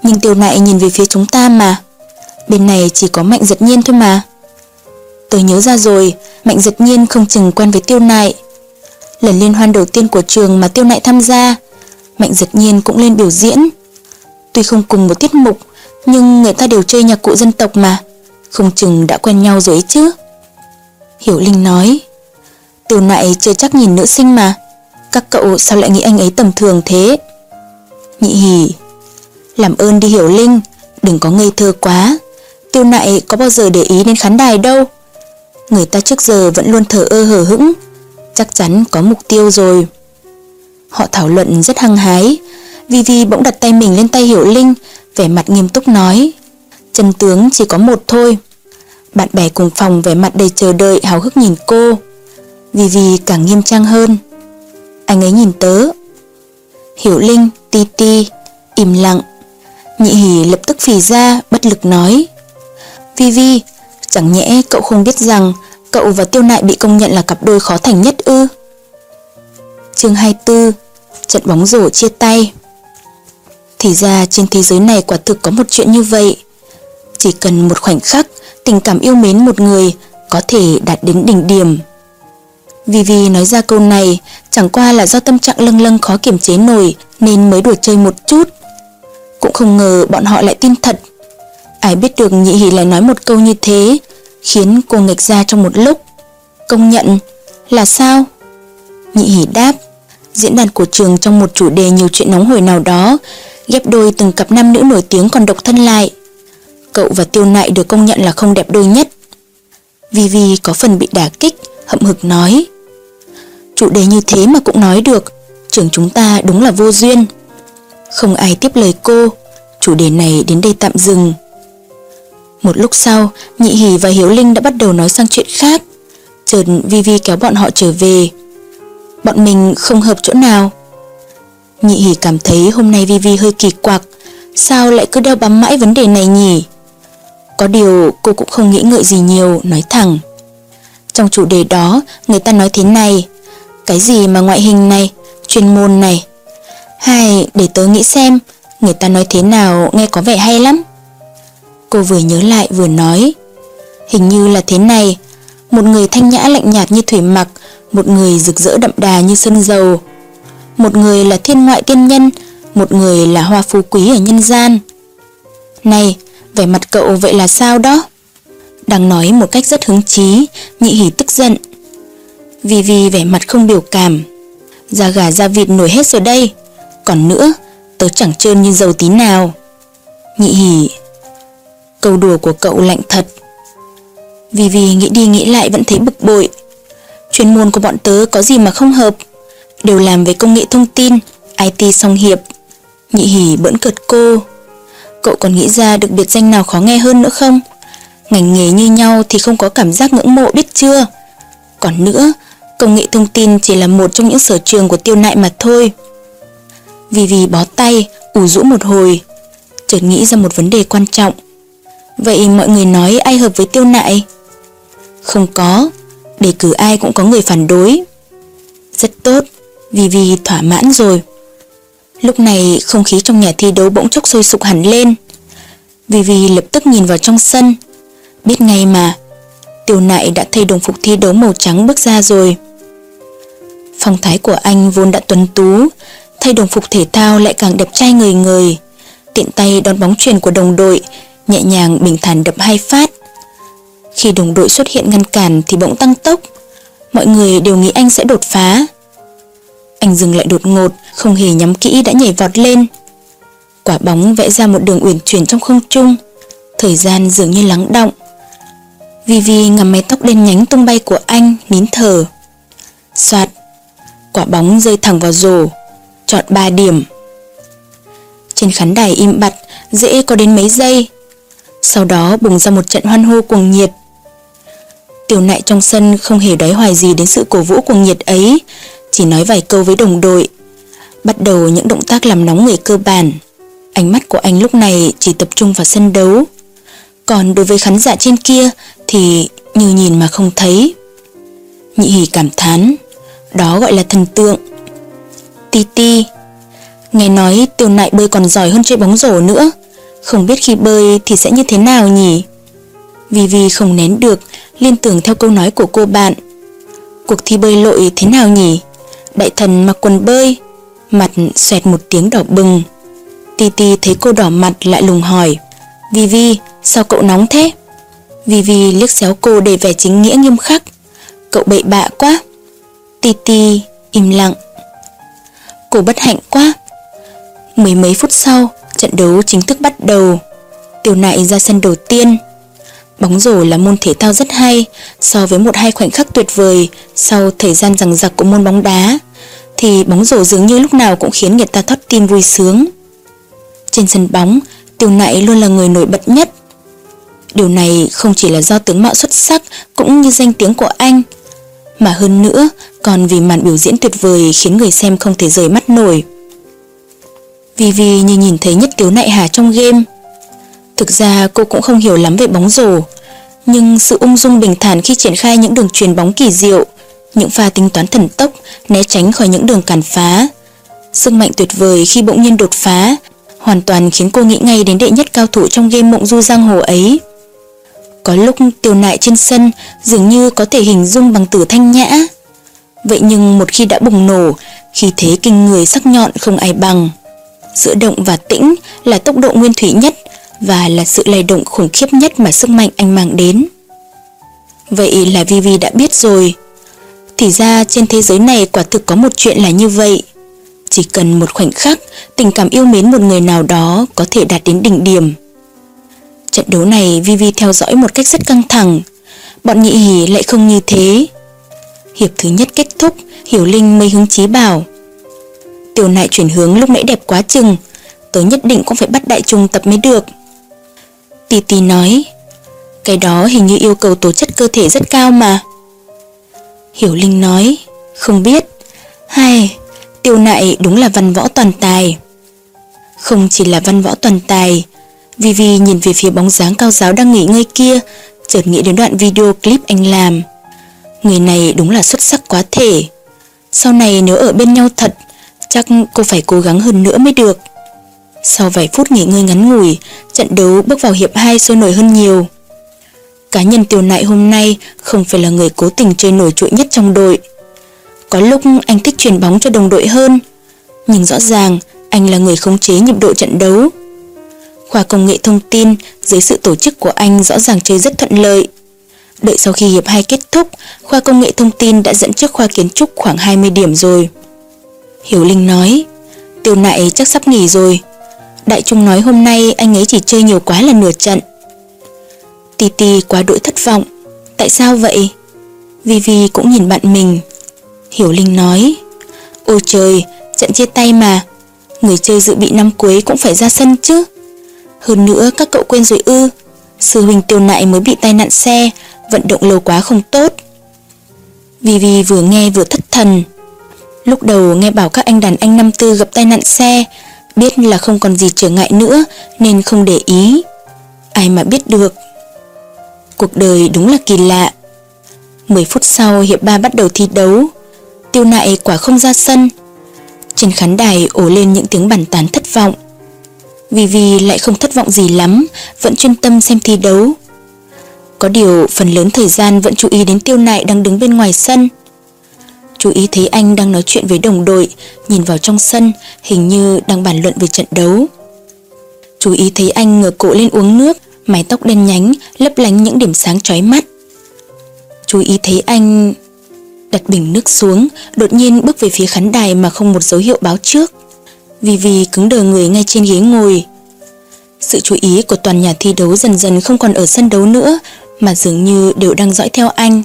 nhưng tiêu nại nhìn về phía chúng ta mà. Bên này chỉ có mạnh giật nhiên thôi mà. Tôi nhớ ra rồi, mạnh giật nhiên không chừng quen với tiêu nại. Lần liên hoan đầu tiên của trường mà tiêu nại tham gia, mạnh giật nhiên cũng lên biểu diễn. Tuy không cùng một tiết mục, nhưng người ta đều chơi nhạc cụ dân tộc mà, không chừng đã quen nhau rồi ấy chứ. Hiểu Linh nói, Tiêu nại chưa chắc nhìn nữ sinh mà, các cậu sao lại nghĩ anh ấy tầm thường thế? Nhị hỉ, làm ơn đi Hiểu Linh, đừng có ngây thơ quá, tiêu nại có bao giờ để ý đến khán đài đâu. Người ta trước giờ vẫn luôn thở ơ hở hững, chắc chắn có mục tiêu rồi. Họ thảo luận rất hăng hái, Vivi bỗng đặt tay mình lên tay Hiểu Linh, vẻ mặt nghiêm túc nói. Chân tướng chỉ có một thôi. Bạn bè cùng phòng vẻ mặt đầy chờ đợi háo hức nhìn cô. Vivi càng nghiêm trang hơn. Anh ấy nhìn tớ. Hiểu Linh, Ti Ti, im lặng. Nhị hỉ lập tức phì ra, bất lực nói. Vivi, chẳng nhẽ cậu không biết rằng cậu và tiêu nại bị công nhận là cặp đôi khó thành nhất ư. chương 24 Trận bóng rổ chia tay Thì ra trên thế giới này quả thực có một chuyện như vậy. Chỉ cần một khoảnh khắc, tình cảm yêu mến một người có thể đạt đến đỉnh điểm. Vivi nói ra câu này chẳng qua là do tâm trạng lâng lâng khó kiềm chế nổi nên mới đùa chơi một chút. Cũng không ngờ bọn họ lại tin thật. Ai biết được nhị hỷ lại nói một câu như thế khiến cô nghịch ra trong một lúc. Công nhận là sao? Nhị hỷ đáp diễn đàn của trường trong một chủ đề nhiều chuyện nóng hổi nào đó ghép đôi từng cặp nam nữ nổi tiếng còn độc thân lại. Cậu và tiêu nại được công nhận là không đẹp đôi nhất. Vivi có phần bị đả kích, hậm hực nói. Chủ đề như thế mà cũng nói được, trường chúng ta đúng là vô duyên. Không ai tiếp lời cô, chủ đề này đến đây tạm dừng. Một lúc sau, Nhị Hỷ và Hiếu Linh đã bắt đầu nói sang chuyện khác. Chợt Vivi kéo bọn họ trở về. Bọn mình không hợp chỗ nào. Nhị Hỷ cảm thấy hôm nay Vivi hơi kỳ quặc, sao lại cứ đeo bám mãi vấn đề này nhỉ? Có điều cô cũng không nghĩ ngợi gì nhiều, nói thẳng. Trong chủ đề đó, người ta nói thế này, cái gì mà ngoại hình này, chuyên môn này. Hay để tớ nghĩ xem, người ta nói thế nào nghe có vẻ hay lắm. Cô vừa nhớ lại vừa nói, hình như là thế này, một người thanh nhã lạnh nhạt như thủy mặc, một người rực rỡ đậm đà như sơn dầu. Một người là thiên ngoại tiên nhân, một người là hoa phú quý ở nhân gian. Này, vẻ mặt cậu vậy là sao đó? Đang nói một cách rất hứng chí, nhị hỉ tức giận. Vì vì vẻ mặt không biểu cảm. Da gà da vịt nổi hết rồi đây. Còn nữa, tớ chẳng trơn như dầu tí nào. Nhị hỉ. Câu đùa của cậu lạnh thật. Vì vì nghĩ đi nghĩ lại vẫn thấy bực bội. Chuyên môn của bọn tớ có gì mà không hợp. Đều làm về công nghệ thông tin, IT song hiệp. Nhị hỉ bỡn cợt cô. Cậu còn nghĩ ra được biệt danh nào khó nghe hơn nữa không? Ngành nghề như nhau thì không có cảm giác ngưỡng mộ biết chưa? Còn nữa, công nghệ thông tin chỉ là một trong những sở trường của tiêu nại mà thôi. Vì vì bó tay, ủ rũ một hồi, chợt nghĩ ra một vấn đề quan trọng. Vậy mọi người nói ai hợp với tiêu nại? Không có, đề cử ai cũng có người phản đối. Rất tốt, vì vì thỏa mãn rồi. Lúc này không khí trong nhà thi đấu bỗng chốc sôi sục hẳn lên. Vì vì lập tức nhìn vào trong sân, biết ngay mà, tiêu nại đã thay đồng phục thi đấu màu trắng bước ra rồi. Phong thái của anh vốn đã tuấn tú, thay đồng phục thể thao lại càng đẹp trai người người. Tiện tay đón bóng chuyền của đồng đội, nhẹ nhàng bình thản đập hai phát. Khi đồng đội xuất hiện ngăn cản thì bỗng tăng tốc, mọi người đều nghĩ anh sẽ đột phá. Anh dừng lại đột ngột, không hề nhắm kỹ đã nhảy vọt lên. Quả bóng vẽ ra một đường uyển chuyển trong không trung, thời gian dường như lắng động. Vivi ngắm mái tóc đen nhánh tung bay của anh, nín thở. Soạt, quả bóng rơi thẳng vào rổ, chọn 3 điểm. Trên khán đài im bặt, dễ có đến mấy giây. Sau đó bùng ra một trận hoan hô cuồng nhiệt. Tiểu nại trong sân không hề đoái hoài gì đến sự cổ vũ cuồng nhiệt ấy, chỉ nói vài câu với đồng đội. Bắt đầu những động tác làm nóng người cơ bản. Ánh mắt của anh lúc này chỉ tập trung vào sân đấu. Còn đối với khán giả trên kia thì như nhìn mà không thấy. Nhị hỉ cảm thán, đó gọi là thần tượng. Ti ti, nghe nói tiểu nại bơi còn giỏi hơn chơi bóng rổ nữa, không biết khi bơi thì sẽ như thế nào nhỉ? Vivi không nén được, liên tưởng theo câu nói của cô bạn. Cuộc thi bơi lội thế nào nhỉ? Đại thần mặc quần bơi, mặt xoẹt một tiếng đỏ bừng. Ti Ti thấy cô đỏ mặt lại lùng hỏi, Vivi, sao cậu nóng thế? Vivi liếc xéo cô để vẻ chính nghĩa nghiêm khắc. Cậu bậy bạ quá. Ti Ti im lặng. Cô bất hạnh quá. Mấy mấy phút sau, trận đấu chính thức bắt đầu. Tiểu nại ra sân đầu tiên. Bóng rổ là môn thể thao rất hay, so với một hai khoảnh khắc tuyệt vời sau thời gian rằng giặc của môn bóng đá, thì bóng rổ dường như lúc nào cũng khiến người ta thoát tim vui sướng. Trên sân bóng, Tiểu Nại luôn là người nổi bật nhất. Điều này không chỉ là do tướng mạo xuất sắc cũng như danh tiếng của anh, mà hơn nữa còn vì màn biểu diễn tuyệt vời khiến người xem không thể rời mắt nổi. Vì vì như nhìn thấy nhất Tiếu Nại Hà trong game, Thực ra cô cũng không hiểu lắm về bóng rổ, nhưng sự ung dung bình thản khi triển khai những đường truyền bóng kỳ diệu, những pha tính toán thần tốc, né tránh khỏi những đường cản phá. Sức mạnh tuyệt vời khi bỗng nhiên đột phá, hoàn toàn khiến cô nghĩ ngay đến đệ nhất cao thủ trong game mộng du giang hồ ấy. Có lúc tiêu nại trên sân dường như có thể hình dung bằng tử thanh nhã. Vậy nhưng một khi đã bùng nổ, khi thế kinh người sắc nhọn không ai bằng. Giữa động và tĩnh là tốc độ nguyên thủy nhất, và là sự lay động khủng khiếp nhất mà sức mạnh anh mang đến. Vậy là Vivi đã biết rồi. Thì ra trên thế giới này quả thực có một chuyện là như vậy. Chỉ cần một khoảnh khắc, tình cảm yêu mến một người nào đó có thể đạt đến đỉnh điểm. Trận đấu này Vivi theo dõi một cách rất căng thẳng. Bọn nhị hỉ lại không như thế. Hiệp thứ nhất kết thúc, Hiểu Linh mới hứng chí bảo. Tiểu nại chuyển hướng lúc nãy đẹp quá chừng, tớ nhất định cũng phải bắt đại trùng tập mới được. Tì tì nói, cái đó hình như yêu cầu tố chất cơ thể rất cao mà. Hiểu Linh nói, không biết. Hay, tiêu nại đúng là văn võ toàn tài. Không chỉ là văn võ toàn tài, Vivi nhìn về phía bóng dáng cao giáo đang nghỉ ngơi kia, chợt nghĩ đến đoạn video clip anh làm. Người này đúng là xuất sắc quá thể. Sau này nếu ở bên nhau thật, chắc cô phải cố gắng hơn nữa mới được. Sau vài phút nghỉ ngơi ngắn ngủi, trận đấu bước vào hiệp 2 sôi nổi hơn nhiều. Cá nhân tiêu nại hôm nay không phải là người cố tình chơi nổi trội nhất trong đội. Có lúc anh thích truyền bóng cho đồng đội hơn, nhưng rõ ràng anh là người khống chế nhịp độ trận đấu. Khoa công nghệ thông tin dưới sự tổ chức của anh rõ ràng chơi rất thuận lợi. Đợi sau khi hiệp 2 kết thúc, khoa công nghệ thông tin đã dẫn trước khoa kiến trúc khoảng 20 điểm rồi. Hiểu Linh nói, tiêu nại chắc sắp nghỉ rồi. Đại Trung nói hôm nay anh ấy chỉ chơi nhiều quá là nửa trận. Titi quá đỗi thất vọng. Tại sao vậy? Vivi cũng nhìn bạn mình. Hiểu Linh nói, ôi trời, trận chia tay mà. Người chơi dự bị năm cuối cũng phải ra sân chứ. Hơn nữa các cậu quên rồi ư. Sư huynh tiêu nại mới bị tai nạn xe, vận động lâu quá không tốt. Vivi vừa nghe vừa thất thần. Lúc đầu nghe bảo các anh đàn anh năm tư gặp tai nạn xe, biết là không còn gì trở ngại nữa nên không để ý. Ai mà biết được. Cuộc đời đúng là kỳ lạ. 10 phút sau hiệp 3 bắt đầu thi đấu. Tiêu nại quả không ra sân. Trên khán đài ổ lên những tiếng bàn tán thất vọng. Vivi lại không thất vọng gì lắm, vẫn chuyên tâm xem thi đấu. Có điều phần lớn thời gian vẫn chú ý đến tiêu nại đang đứng bên ngoài sân. Chú ý thấy anh đang nói chuyện với đồng đội, nhìn vào trong sân, hình như đang bàn luận về trận đấu. Chú ý thấy anh ngửa cổ lên uống nước, mái tóc đen nhánh, lấp lánh những điểm sáng chói mắt. Chú ý thấy anh đặt bình nước xuống, đột nhiên bước về phía khán đài mà không một dấu hiệu báo trước. Vì vì cứng đờ người ngay trên ghế ngồi. Sự chú ý của toàn nhà thi đấu dần dần không còn ở sân đấu nữa, mà dường như đều đang dõi theo anh.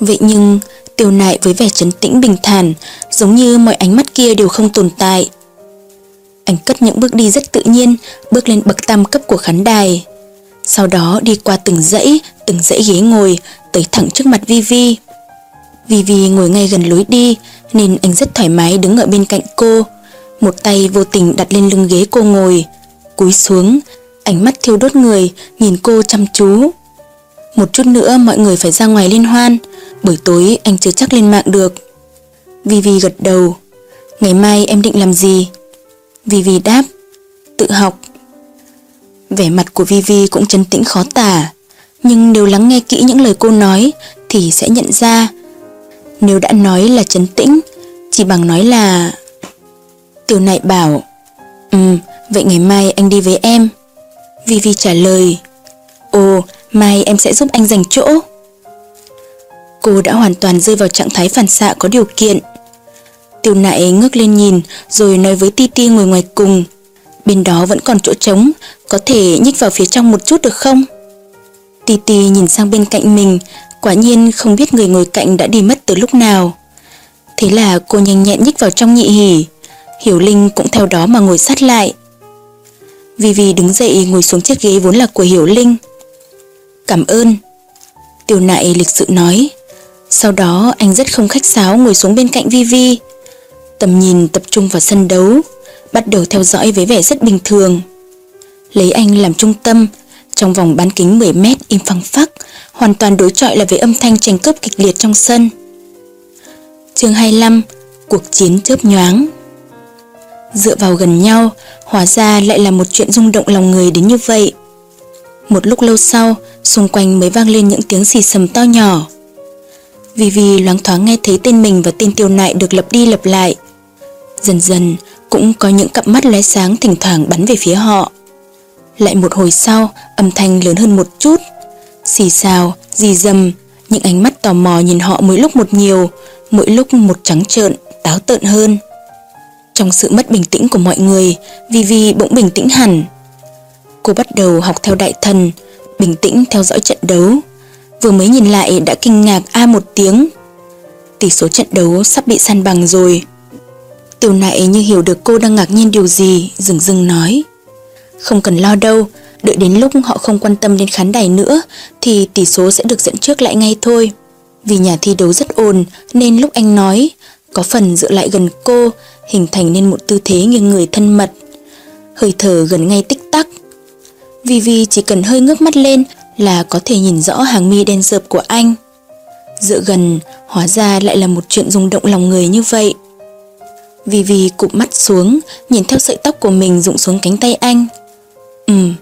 Vậy nhưng, tiêu nại với vẻ trấn tĩnh bình thản, giống như mọi ánh mắt kia đều không tồn tại. Anh cất những bước đi rất tự nhiên, bước lên bậc tam cấp của khán đài. Sau đó đi qua từng dãy, từng dãy ghế ngồi, tới thẳng trước mặt Vivi. Vivi ngồi ngay gần lối đi, nên anh rất thoải mái đứng ở bên cạnh cô. Một tay vô tình đặt lên lưng ghế cô ngồi, cúi xuống, ánh mắt thiêu đốt người, nhìn cô chăm chú. Một chút nữa mọi người phải ra ngoài liên hoan, buổi tối anh chưa chắc lên mạng được. Vivi gật đầu. Ngày mai em định làm gì? Vivi đáp. Tự học. Vẻ mặt của Vivi cũng trấn tĩnh khó tả. Nhưng nếu lắng nghe kỹ những lời cô nói thì sẽ nhận ra. Nếu đã nói là trấn tĩnh, chỉ bằng nói là... Tiểu nại bảo. Ừ, vậy ngày mai anh đi với em. Vivi trả lời. Ồ, mai em sẽ giúp anh giành chỗ. Cô đã hoàn toàn rơi vào trạng thái phản xạ có điều kiện. Tiêu nại ngước lên nhìn rồi nói với Titi ngồi ngoài cùng. Bên đó vẫn còn chỗ trống, có thể nhích vào phía trong một chút được không? Titi nhìn sang bên cạnh mình, quả nhiên không biết người ngồi cạnh đã đi mất từ lúc nào. Thế là cô nhanh nhẹn nhích vào trong nhị hỉ. Hiểu Linh cũng theo đó mà ngồi sát lại. Vivi đứng dậy ngồi xuống chiếc ghế vốn là của Hiểu Linh. Cảm ơn. Tiểu nại lịch sự nói. Sau đó anh rất không khách sáo ngồi xuống bên cạnh Vivi. Tầm nhìn tập trung vào sân đấu, bắt đầu theo dõi với vẻ rất bình thường. Lấy anh làm trung tâm, trong vòng bán kính 10 mét im phăng phắc, hoàn toàn đối chọi là với âm thanh tranh cướp kịch liệt trong sân. chương 25 Cuộc chiến chớp nhoáng Dựa vào gần nhau, hóa ra lại là một chuyện rung động lòng người đến như vậy. Một lúc lâu sau, xung quanh mới vang lên những tiếng xì sầm to nhỏ. Vì vì loáng thoáng nghe thấy tên mình và tên tiêu nại được lặp đi lặp lại. Dần dần, cũng có những cặp mắt lóe sáng thỉnh thoảng bắn về phía họ. Lại một hồi sau, âm thanh lớn hơn một chút. Xì xào, dì dầm, những ánh mắt tò mò nhìn họ mỗi lúc một nhiều, mỗi lúc một trắng trợn, táo tợn hơn. Trong sự mất bình tĩnh của mọi người, Vivi bỗng bình tĩnh hẳn. Cô bắt đầu học theo đại thần, bình tĩnh theo dõi trận đấu. Vừa mới nhìn lại đã kinh ngạc a một tiếng. Tỷ số trận đấu sắp bị săn bằng rồi. Tiểu nại như hiểu được cô đang ngạc nhiên điều gì, dừng dừng nói. Không cần lo đâu, đợi đến lúc họ không quan tâm đến khán đài nữa thì tỷ số sẽ được dẫn trước lại ngay thôi. Vì nhà thi đấu rất ồn nên lúc anh nói, có phần dựa lại gần cô, hình thành nên một tư thế nghiêng người thân mật. Hơi thở gần ngay tích tắc. Vivi chỉ cần hơi ngước mắt lên là có thể nhìn rõ hàng mi đen rợp của anh. Dựa gần, hóa ra lại là một chuyện rung động lòng người như vậy. vì vì cụp mắt xuống, nhìn theo sợi tóc của mình rụng xuống cánh tay anh. Ừm,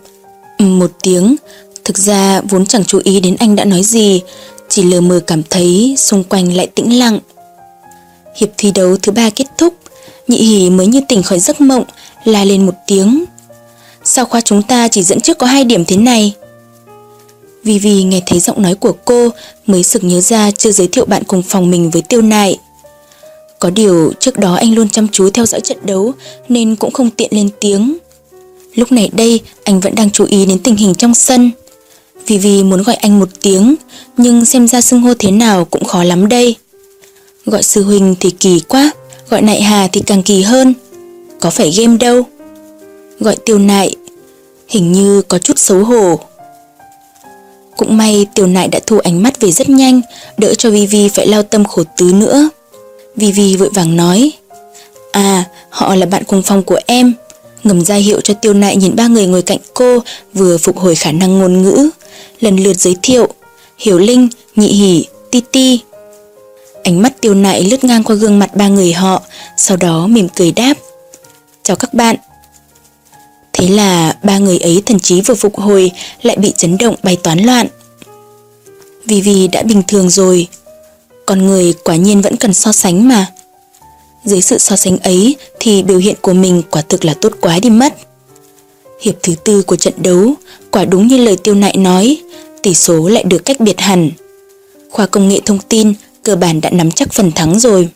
ừm một tiếng, thực ra vốn chẳng chú ý đến anh đã nói gì, chỉ lờ mờ cảm thấy xung quanh lại tĩnh lặng. Hiệp thi đấu thứ ba kết thúc, nhị hỉ mới như tỉnh khỏi giấc mộng, la lên một tiếng. Sao khoa chúng ta chỉ dẫn trước có hai điểm thế này? Vì vì nghe thấy giọng nói của cô mới sực nhớ ra chưa giới thiệu bạn cùng phòng mình với tiêu nại. Có điều trước đó anh luôn chăm chú theo dõi trận đấu nên cũng không tiện lên tiếng. Lúc này đây anh vẫn đang chú ý đến tình hình trong sân. Vì vì muốn gọi anh một tiếng nhưng xem ra xưng hô thế nào cũng khó lắm đây. Gọi sư huynh thì kỳ quá, gọi nại hà thì càng kỳ hơn. Có phải game đâu. Gọi tiêu nại, hình như có chút xấu hổ. Cũng may tiểu nại đã thu ánh mắt về rất nhanh, đỡ cho Vivi phải lao tâm khổ tứ nữa. Vivi vội vàng nói, À, họ là bạn cùng phòng của em. Ngầm ra hiệu cho tiêu nại nhìn ba người ngồi cạnh cô vừa phục hồi khả năng ngôn ngữ, lần lượt giới thiệu, Hiểu Linh, Nhị Hỷ, Ti Ti. Ánh mắt tiêu nại lướt ngang qua gương mặt ba người họ, sau đó mỉm cười đáp. Chào các bạn. Thế là ba người ấy thần trí vừa phục hồi lại bị chấn động bay toán loạn. Vì vì đã bình thường rồi, con người quả nhiên vẫn cần so sánh mà. Dưới sự so sánh ấy thì biểu hiện của mình quả thực là tốt quá đi mất. Hiệp thứ tư của trận đấu, quả đúng như lời tiêu nại nói, tỷ số lại được cách biệt hẳn. Khoa công nghệ thông tin cơ bản đã nắm chắc phần thắng rồi.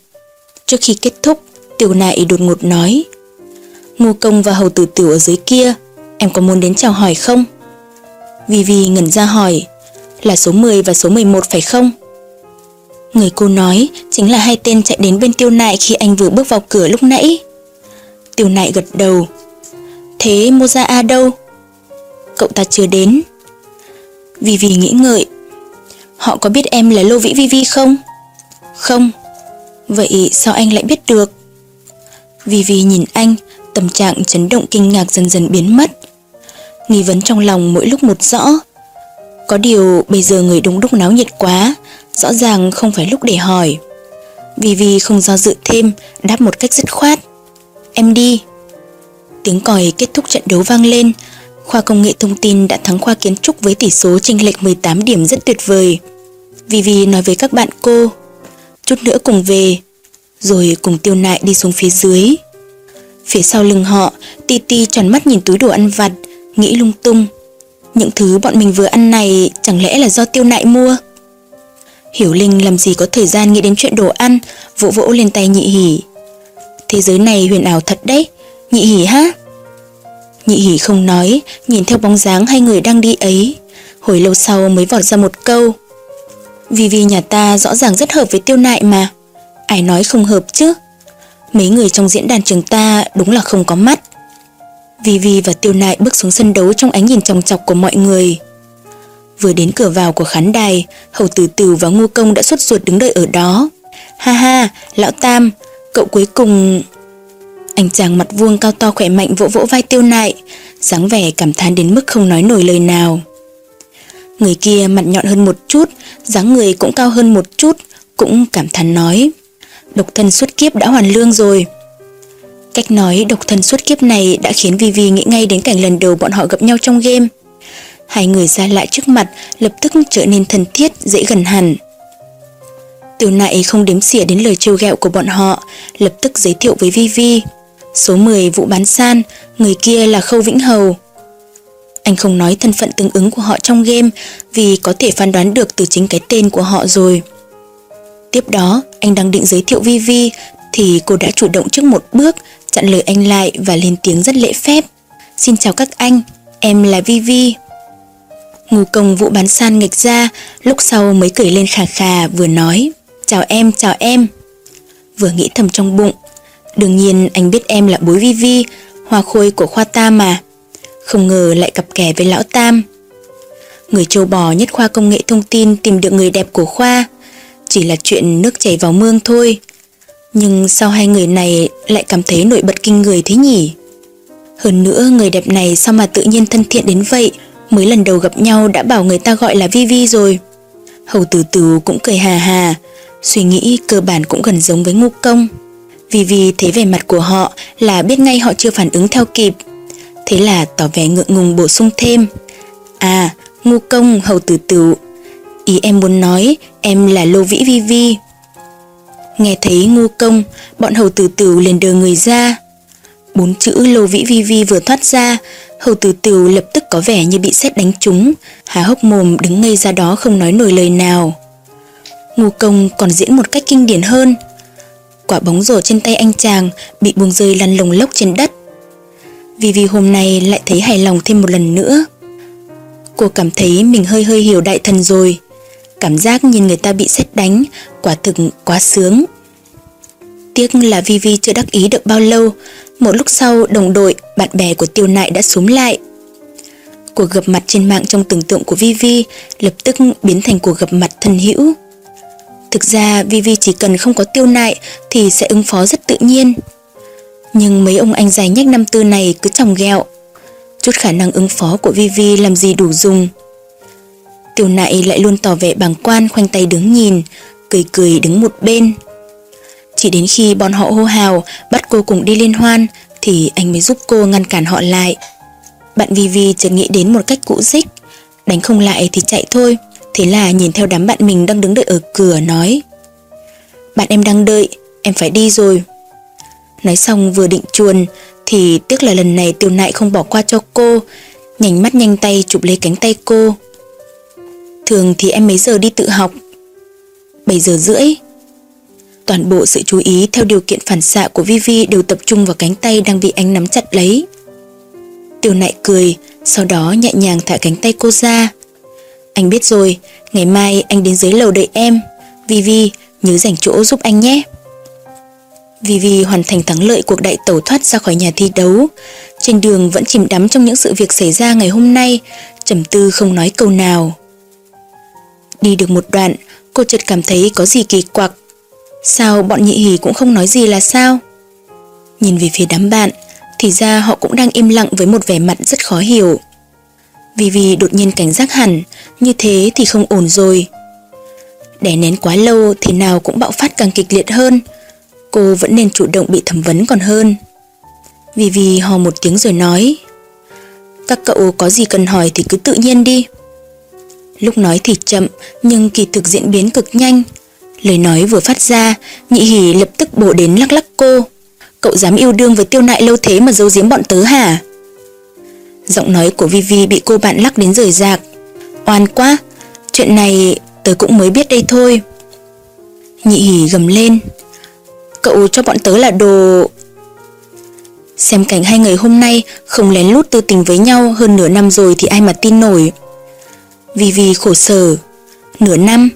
Trước khi kết thúc, tiêu nại đột ngột nói Ngô Công và Hầu Tử Tiểu ở dưới kia, em có muốn đến chào hỏi không? Vì vì ngẩn ra hỏi, là số 10 và số 11 phải không? Người cô nói chính là hai tên chạy đến bên tiêu nại khi anh vừa bước vào cửa lúc nãy. Tiêu nại gật đầu. Thế Moza A đâu? Cậu ta chưa đến. Vì vì nghĩ ngợi. Họ có biết em là Lô Vĩ Vi Vi không? Không. Vậy sao anh lại biết được? Vì vì nhìn anh, tâm trạng chấn động kinh ngạc dần dần biến mất. Nghi vấn trong lòng mỗi lúc một rõ. Có điều bây giờ người đúng đúc náo nhiệt quá, rõ ràng không phải lúc để hỏi. Vì vì không do dự thêm, đáp một cách dứt khoát. Em đi. Tiếng còi kết thúc trận đấu vang lên. Khoa công nghệ thông tin đã thắng khoa kiến trúc với tỷ số chênh lệch 18 điểm rất tuyệt vời. Vì vì nói với các bạn cô, chút nữa cùng về, rồi cùng tiêu nại đi xuống phía dưới. Phía sau lưng họ, Titi tròn mắt nhìn túi đồ ăn vặt, nghĩ lung tung. Những thứ bọn mình vừa ăn này chẳng lẽ là do tiêu nại mua? Hiểu Linh làm gì có thời gian nghĩ đến chuyện đồ ăn, vỗ vỗ lên tay nhị hỉ. Thế giới này huyền ảo thật đấy, nhị hỉ ha? Nhị hỉ không nói, nhìn theo bóng dáng hai người đang đi ấy. Hồi lâu sau mới vọt ra một câu. Vì vì nhà ta rõ ràng rất hợp với tiêu nại mà. Ai nói không hợp chứ? Mấy người trong diễn đàn trường ta đúng là không có mắt. Vivi và Tiêu Nại bước xuống sân đấu trong ánh nhìn chòng chọc của mọi người. Vừa đến cửa vào của khán đài, Hầu Tử Tử và Ngô Công đã xuất ruột đứng đợi ở đó. Ha ha, lão Tam, cậu cuối cùng... Anh chàng mặt vuông cao to khỏe mạnh vỗ vỗ vai Tiêu Nại, dáng vẻ cảm thán đến mức không nói nổi lời nào. Người kia mặt nhọn hơn một chút, dáng người cũng cao hơn một chút, cũng cảm thán nói. Độc thân suốt kiếp đã hoàn lương rồi. Cách nói độc thân suốt kiếp này đã khiến Vivi nghĩ ngay đến cảnh lần đầu bọn họ gặp nhau trong game. Hai người ra lại trước mặt lập tức trở nên thân thiết, dễ gần hẳn. Tiểu nại không đếm xỉa đến lời trêu ghẹo của bọn họ, lập tức giới thiệu với Vivi. Số 10 vụ bán san, người kia là Khâu Vĩnh Hầu. Anh không nói thân phận tương ứng của họ trong game vì có thể phán đoán được từ chính cái tên của họ rồi. Tiếp đó, anh đang định giới thiệu Vivi thì cô đã chủ động trước một bước, chặn lời anh lại và lên tiếng rất lễ phép. Xin chào các anh, em là Vivi. Ngô công vụ bán san nghịch ra, lúc sau mới cười lên khà khà vừa nói, chào em, chào em. Vừa nghĩ thầm trong bụng, Đương nhiên anh biết em là bối Vi Vi, hoa khôi của khoa Tam mà. Không ngờ lại cặp kè với lão Tam. Người châu bò nhất khoa công nghệ thông tin tìm được người đẹp của khoa. Chỉ là chuyện nước chảy vào mương thôi. Nhưng sao hai người này lại cảm thấy nổi bật kinh người thế nhỉ? Hơn nữa người đẹp này sao mà tự nhiên thân thiện đến vậy? Mới lần đầu gặp nhau đã bảo người ta gọi là Vi Vi rồi. Hầu tử tử cũng cười hà hà Suy nghĩ cơ bản cũng gần giống với ngu công. Vì vì thấy vẻ mặt của họ là biết ngay họ chưa phản ứng theo kịp. Thế là tỏ vẻ ngượng ngùng bổ sung thêm. À, ngu công hầu tử tử Ý em muốn nói em là Lô Vĩ Vi Vi Nghe thấy ngu công, bọn hầu tử tử liền đờ người ra Bốn chữ Lô Vĩ Vi Vi vừa thoát ra, Hầu Tử tử lập tức có vẻ như bị sét đánh trúng, há hốc mồm đứng ngây ra đó không nói nổi lời nào. Ngô Công còn diễn một cách kinh điển hơn. Quả bóng rổ trên tay anh chàng bị buông rơi lăn lồng lốc trên đất. Vì vì hôm nay lại thấy hài lòng thêm một lần nữa. Cô cảm thấy mình hơi hơi hiểu đại thần rồi. Cảm giác nhìn người ta bị xét đánh, quả thực quá sướng. Tiếc là Vivi chưa đắc ý được bao lâu, một lúc sau đồng đội, bạn bè của tiêu nại đã xúm lại. Cuộc gặp mặt trên mạng trong tưởng tượng của Vivi lập tức biến thành cuộc gặp mặt thân hữu. Thực ra Vivi chỉ cần không có tiêu nại thì sẽ ứng phó rất tự nhiên. Nhưng mấy ông anh dài nhách năm tư này cứ chồng ghẹo. Chút khả năng ứng phó của Vivi làm gì đủ dùng tiểu nại lại luôn tỏ vẻ bàng quan khoanh tay đứng nhìn, cười cười đứng một bên. Chỉ đến khi bọn họ hô hào bắt cô cùng đi liên hoan thì anh mới giúp cô ngăn cản họ lại. Bạn Vivi chợt nghĩ đến một cách cũ dích, đánh không lại thì chạy thôi. Thế là nhìn theo đám bạn mình đang đứng đợi ở cửa nói Bạn em đang đợi, em phải đi rồi. Nói xong vừa định chuồn thì tiếc là lần này tiểu nại không bỏ qua cho cô, nhanh mắt nhanh tay chụp lấy cánh tay cô. Thường thì em mấy giờ đi tự học? 7 giờ rưỡi. Toàn bộ sự chú ý theo điều kiện phản xạ của Vivi đều tập trung vào cánh tay đang bị anh nắm chặt lấy. Tiêu nại cười, sau đó nhẹ nhàng thả cánh tay cô ra. Anh biết rồi, ngày mai anh đến dưới lầu đợi em. Vivi, nhớ dành chỗ giúp anh nhé. Vivi hoàn thành thắng lợi cuộc đại tẩu thoát ra khỏi nhà thi đấu. Trên đường vẫn chìm đắm trong những sự việc xảy ra ngày hôm nay, trầm tư không nói câu nào. Đi được một đoạn, cô chợt cảm thấy có gì kỳ quặc. Sao bọn nhị hỉ cũng không nói gì là sao? Nhìn về phía đám bạn, thì ra họ cũng đang im lặng với một vẻ mặt rất khó hiểu. Vì vì đột nhiên cảnh giác hẳn, như thế thì không ổn rồi. Đè nén quá lâu thì nào cũng bạo phát càng kịch liệt hơn. Cô vẫn nên chủ động bị thẩm vấn còn hơn. Vì vì hò một tiếng rồi nói Các cậu có gì cần hỏi thì cứ tự nhiên đi. Lúc nói thì chậm nhưng kỳ thực diễn biến cực nhanh Lời nói vừa phát ra, nhị hỉ lập tức bổ đến lắc lắc cô. Cậu dám yêu đương với tiêu nại lâu thế mà giấu giếm bọn tớ hả? Giọng nói của Vivi bị cô bạn lắc đến rời rạc. Oan quá, chuyện này tớ cũng mới biết đây thôi. Nhị hỉ gầm lên. Cậu cho bọn tớ là đồ... Xem cảnh hai người hôm nay không lén lút tư tình với nhau hơn nửa năm rồi thì ai mà tin nổi. Vì vì khổ sở. Nửa năm?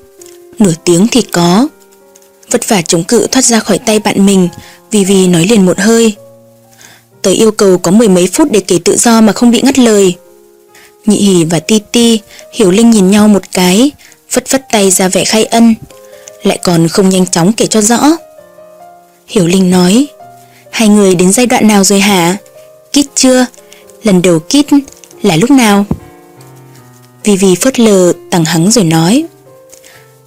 nửa tiếng thì có. Vất vả chống cự thoát ra khỏi tay bạn mình, vì vì nói liền một hơi. Tớ yêu cầu có mười mấy phút để kể tự do mà không bị ngắt lời. Nhị hỉ và ti ti, hiểu linh nhìn nhau một cái, phất phất tay ra vẻ khai ân, lại còn không nhanh chóng kể cho rõ. Hiểu linh nói, hai người đến giai đoạn nào rồi hả? Kít chưa? Lần đầu kít là lúc nào? Vì vì phớt lờ tằng hắng rồi nói.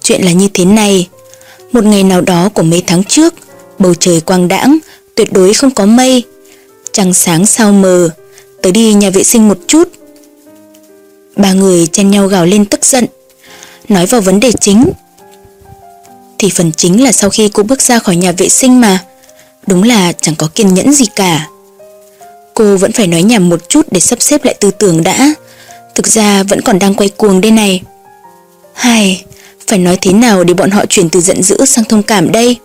Chuyện là như thế này, một ngày nào đó của mấy tháng trước, bầu trời quang đãng, tuyệt đối không có mây. Trăng sáng sao mờ, tới đi nhà vệ sinh một chút. Ba người chen nhau gào lên tức giận, nói vào vấn đề chính. Thì phần chính là sau khi cô bước ra khỏi nhà vệ sinh mà, đúng là chẳng có kiên nhẫn gì cả. Cô vẫn phải nói nhảm một chút để sắp xếp lại tư tưởng đã, thực ra vẫn còn đang quay cuồng đây này. Hai, phải nói thế nào để bọn họ chuyển từ giận dữ sang thông cảm đây?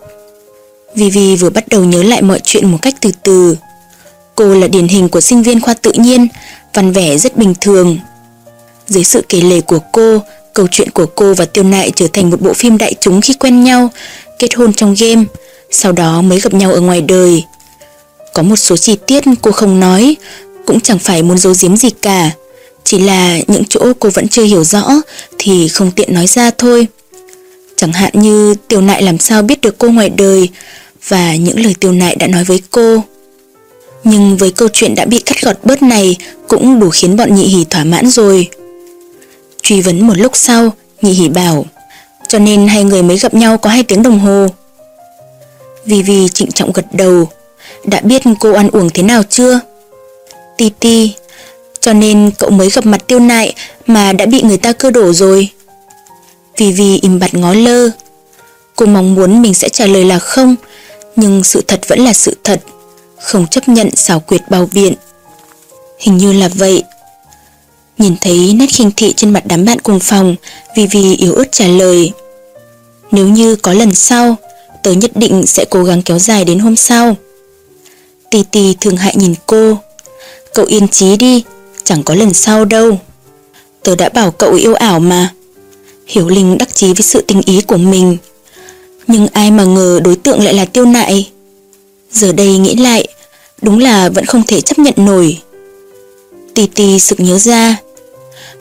Vivi vừa bắt đầu nhớ lại mọi chuyện một cách từ từ. Cô là điển hình của sinh viên khoa tự nhiên, văn vẻ rất bình thường. Dưới sự kể lể của cô, câu chuyện của cô và Tiêu Nại trở thành một bộ phim đại chúng khi quen nhau, kết hôn trong game, sau đó mới gặp nhau ở ngoài đời. Có một số chi tiết cô không nói, cũng chẳng phải muốn giấu giếm gì cả. Chỉ là những chỗ cô vẫn chưa hiểu rõ thì không tiện nói ra thôi. Chẳng hạn như Tiêu Nại làm sao biết được cô ngoài đời và những lời Tiêu Nại đã nói với cô. Nhưng với câu chuyện đã bị cắt gọt bớt này cũng đủ khiến bọn nhị hỉ thỏa mãn rồi. Truy vấn một lúc sau, nhị hỉ bảo, cho nên hai người mới gặp nhau có hai tiếng đồng hồ. Vì vì trịnh trọng gật đầu, đã biết cô ăn uống thế nào chưa? Ti ti, cho nên cậu mới gặp mặt tiêu nại mà đã bị người ta cơ đổ rồi. Vì vì im bặt ngó lơ. Cô mong muốn mình sẽ trả lời là không, nhưng sự thật vẫn là sự thật, không chấp nhận xảo quyệt bao biện. Hình như là vậy. Nhìn thấy nét khinh thị trên mặt đám bạn cùng phòng, Vì Vì yếu ớt trả lời. Nếu như có lần sau, tớ nhất định sẽ cố gắng kéo dài đến hôm sau. Tì tì thường hại nhìn cô. Cậu yên trí đi, chẳng có lần sau đâu. Tớ đã bảo cậu yêu ảo mà. Hiểu Linh đắc chí với sự tình ý của mình. Nhưng ai mà ngờ đối tượng lại là tiêu nại. Giờ đây nghĩ lại, đúng là vẫn không thể chấp nhận nổi. Tì tì sực nhớ ra.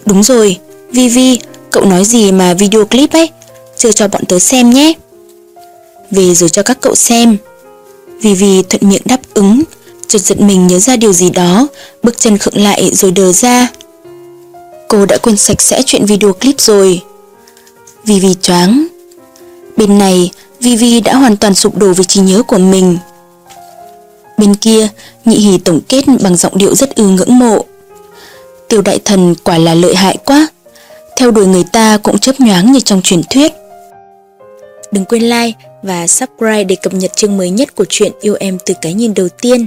Đúng rồi, Vivi, cậu nói gì mà video clip ấy, chưa cho bọn tớ xem nhé. Về rồi cho các cậu xem. Vivi thuận miệng đáp ứng, chợt giật mình nhớ ra điều gì đó, bước chân khựng lại rồi đờ ra. Cô đã quên sạch sẽ chuyện video clip rồi. Vivi choáng. Bên này, Vivi đã hoàn toàn sụp đổ về trí nhớ của mình. Bên kia, nhị hỉ tổng kết bằng giọng điệu rất ư ngưỡng mộ. Tiêu đại thần quả là lợi hại quá, theo đuổi người ta cũng chớp nhoáng như trong truyền thuyết. Đừng quên like và subscribe để cập nhật chương mới nhất của truyện Yêu Em từ cái nhìn đầu tiên.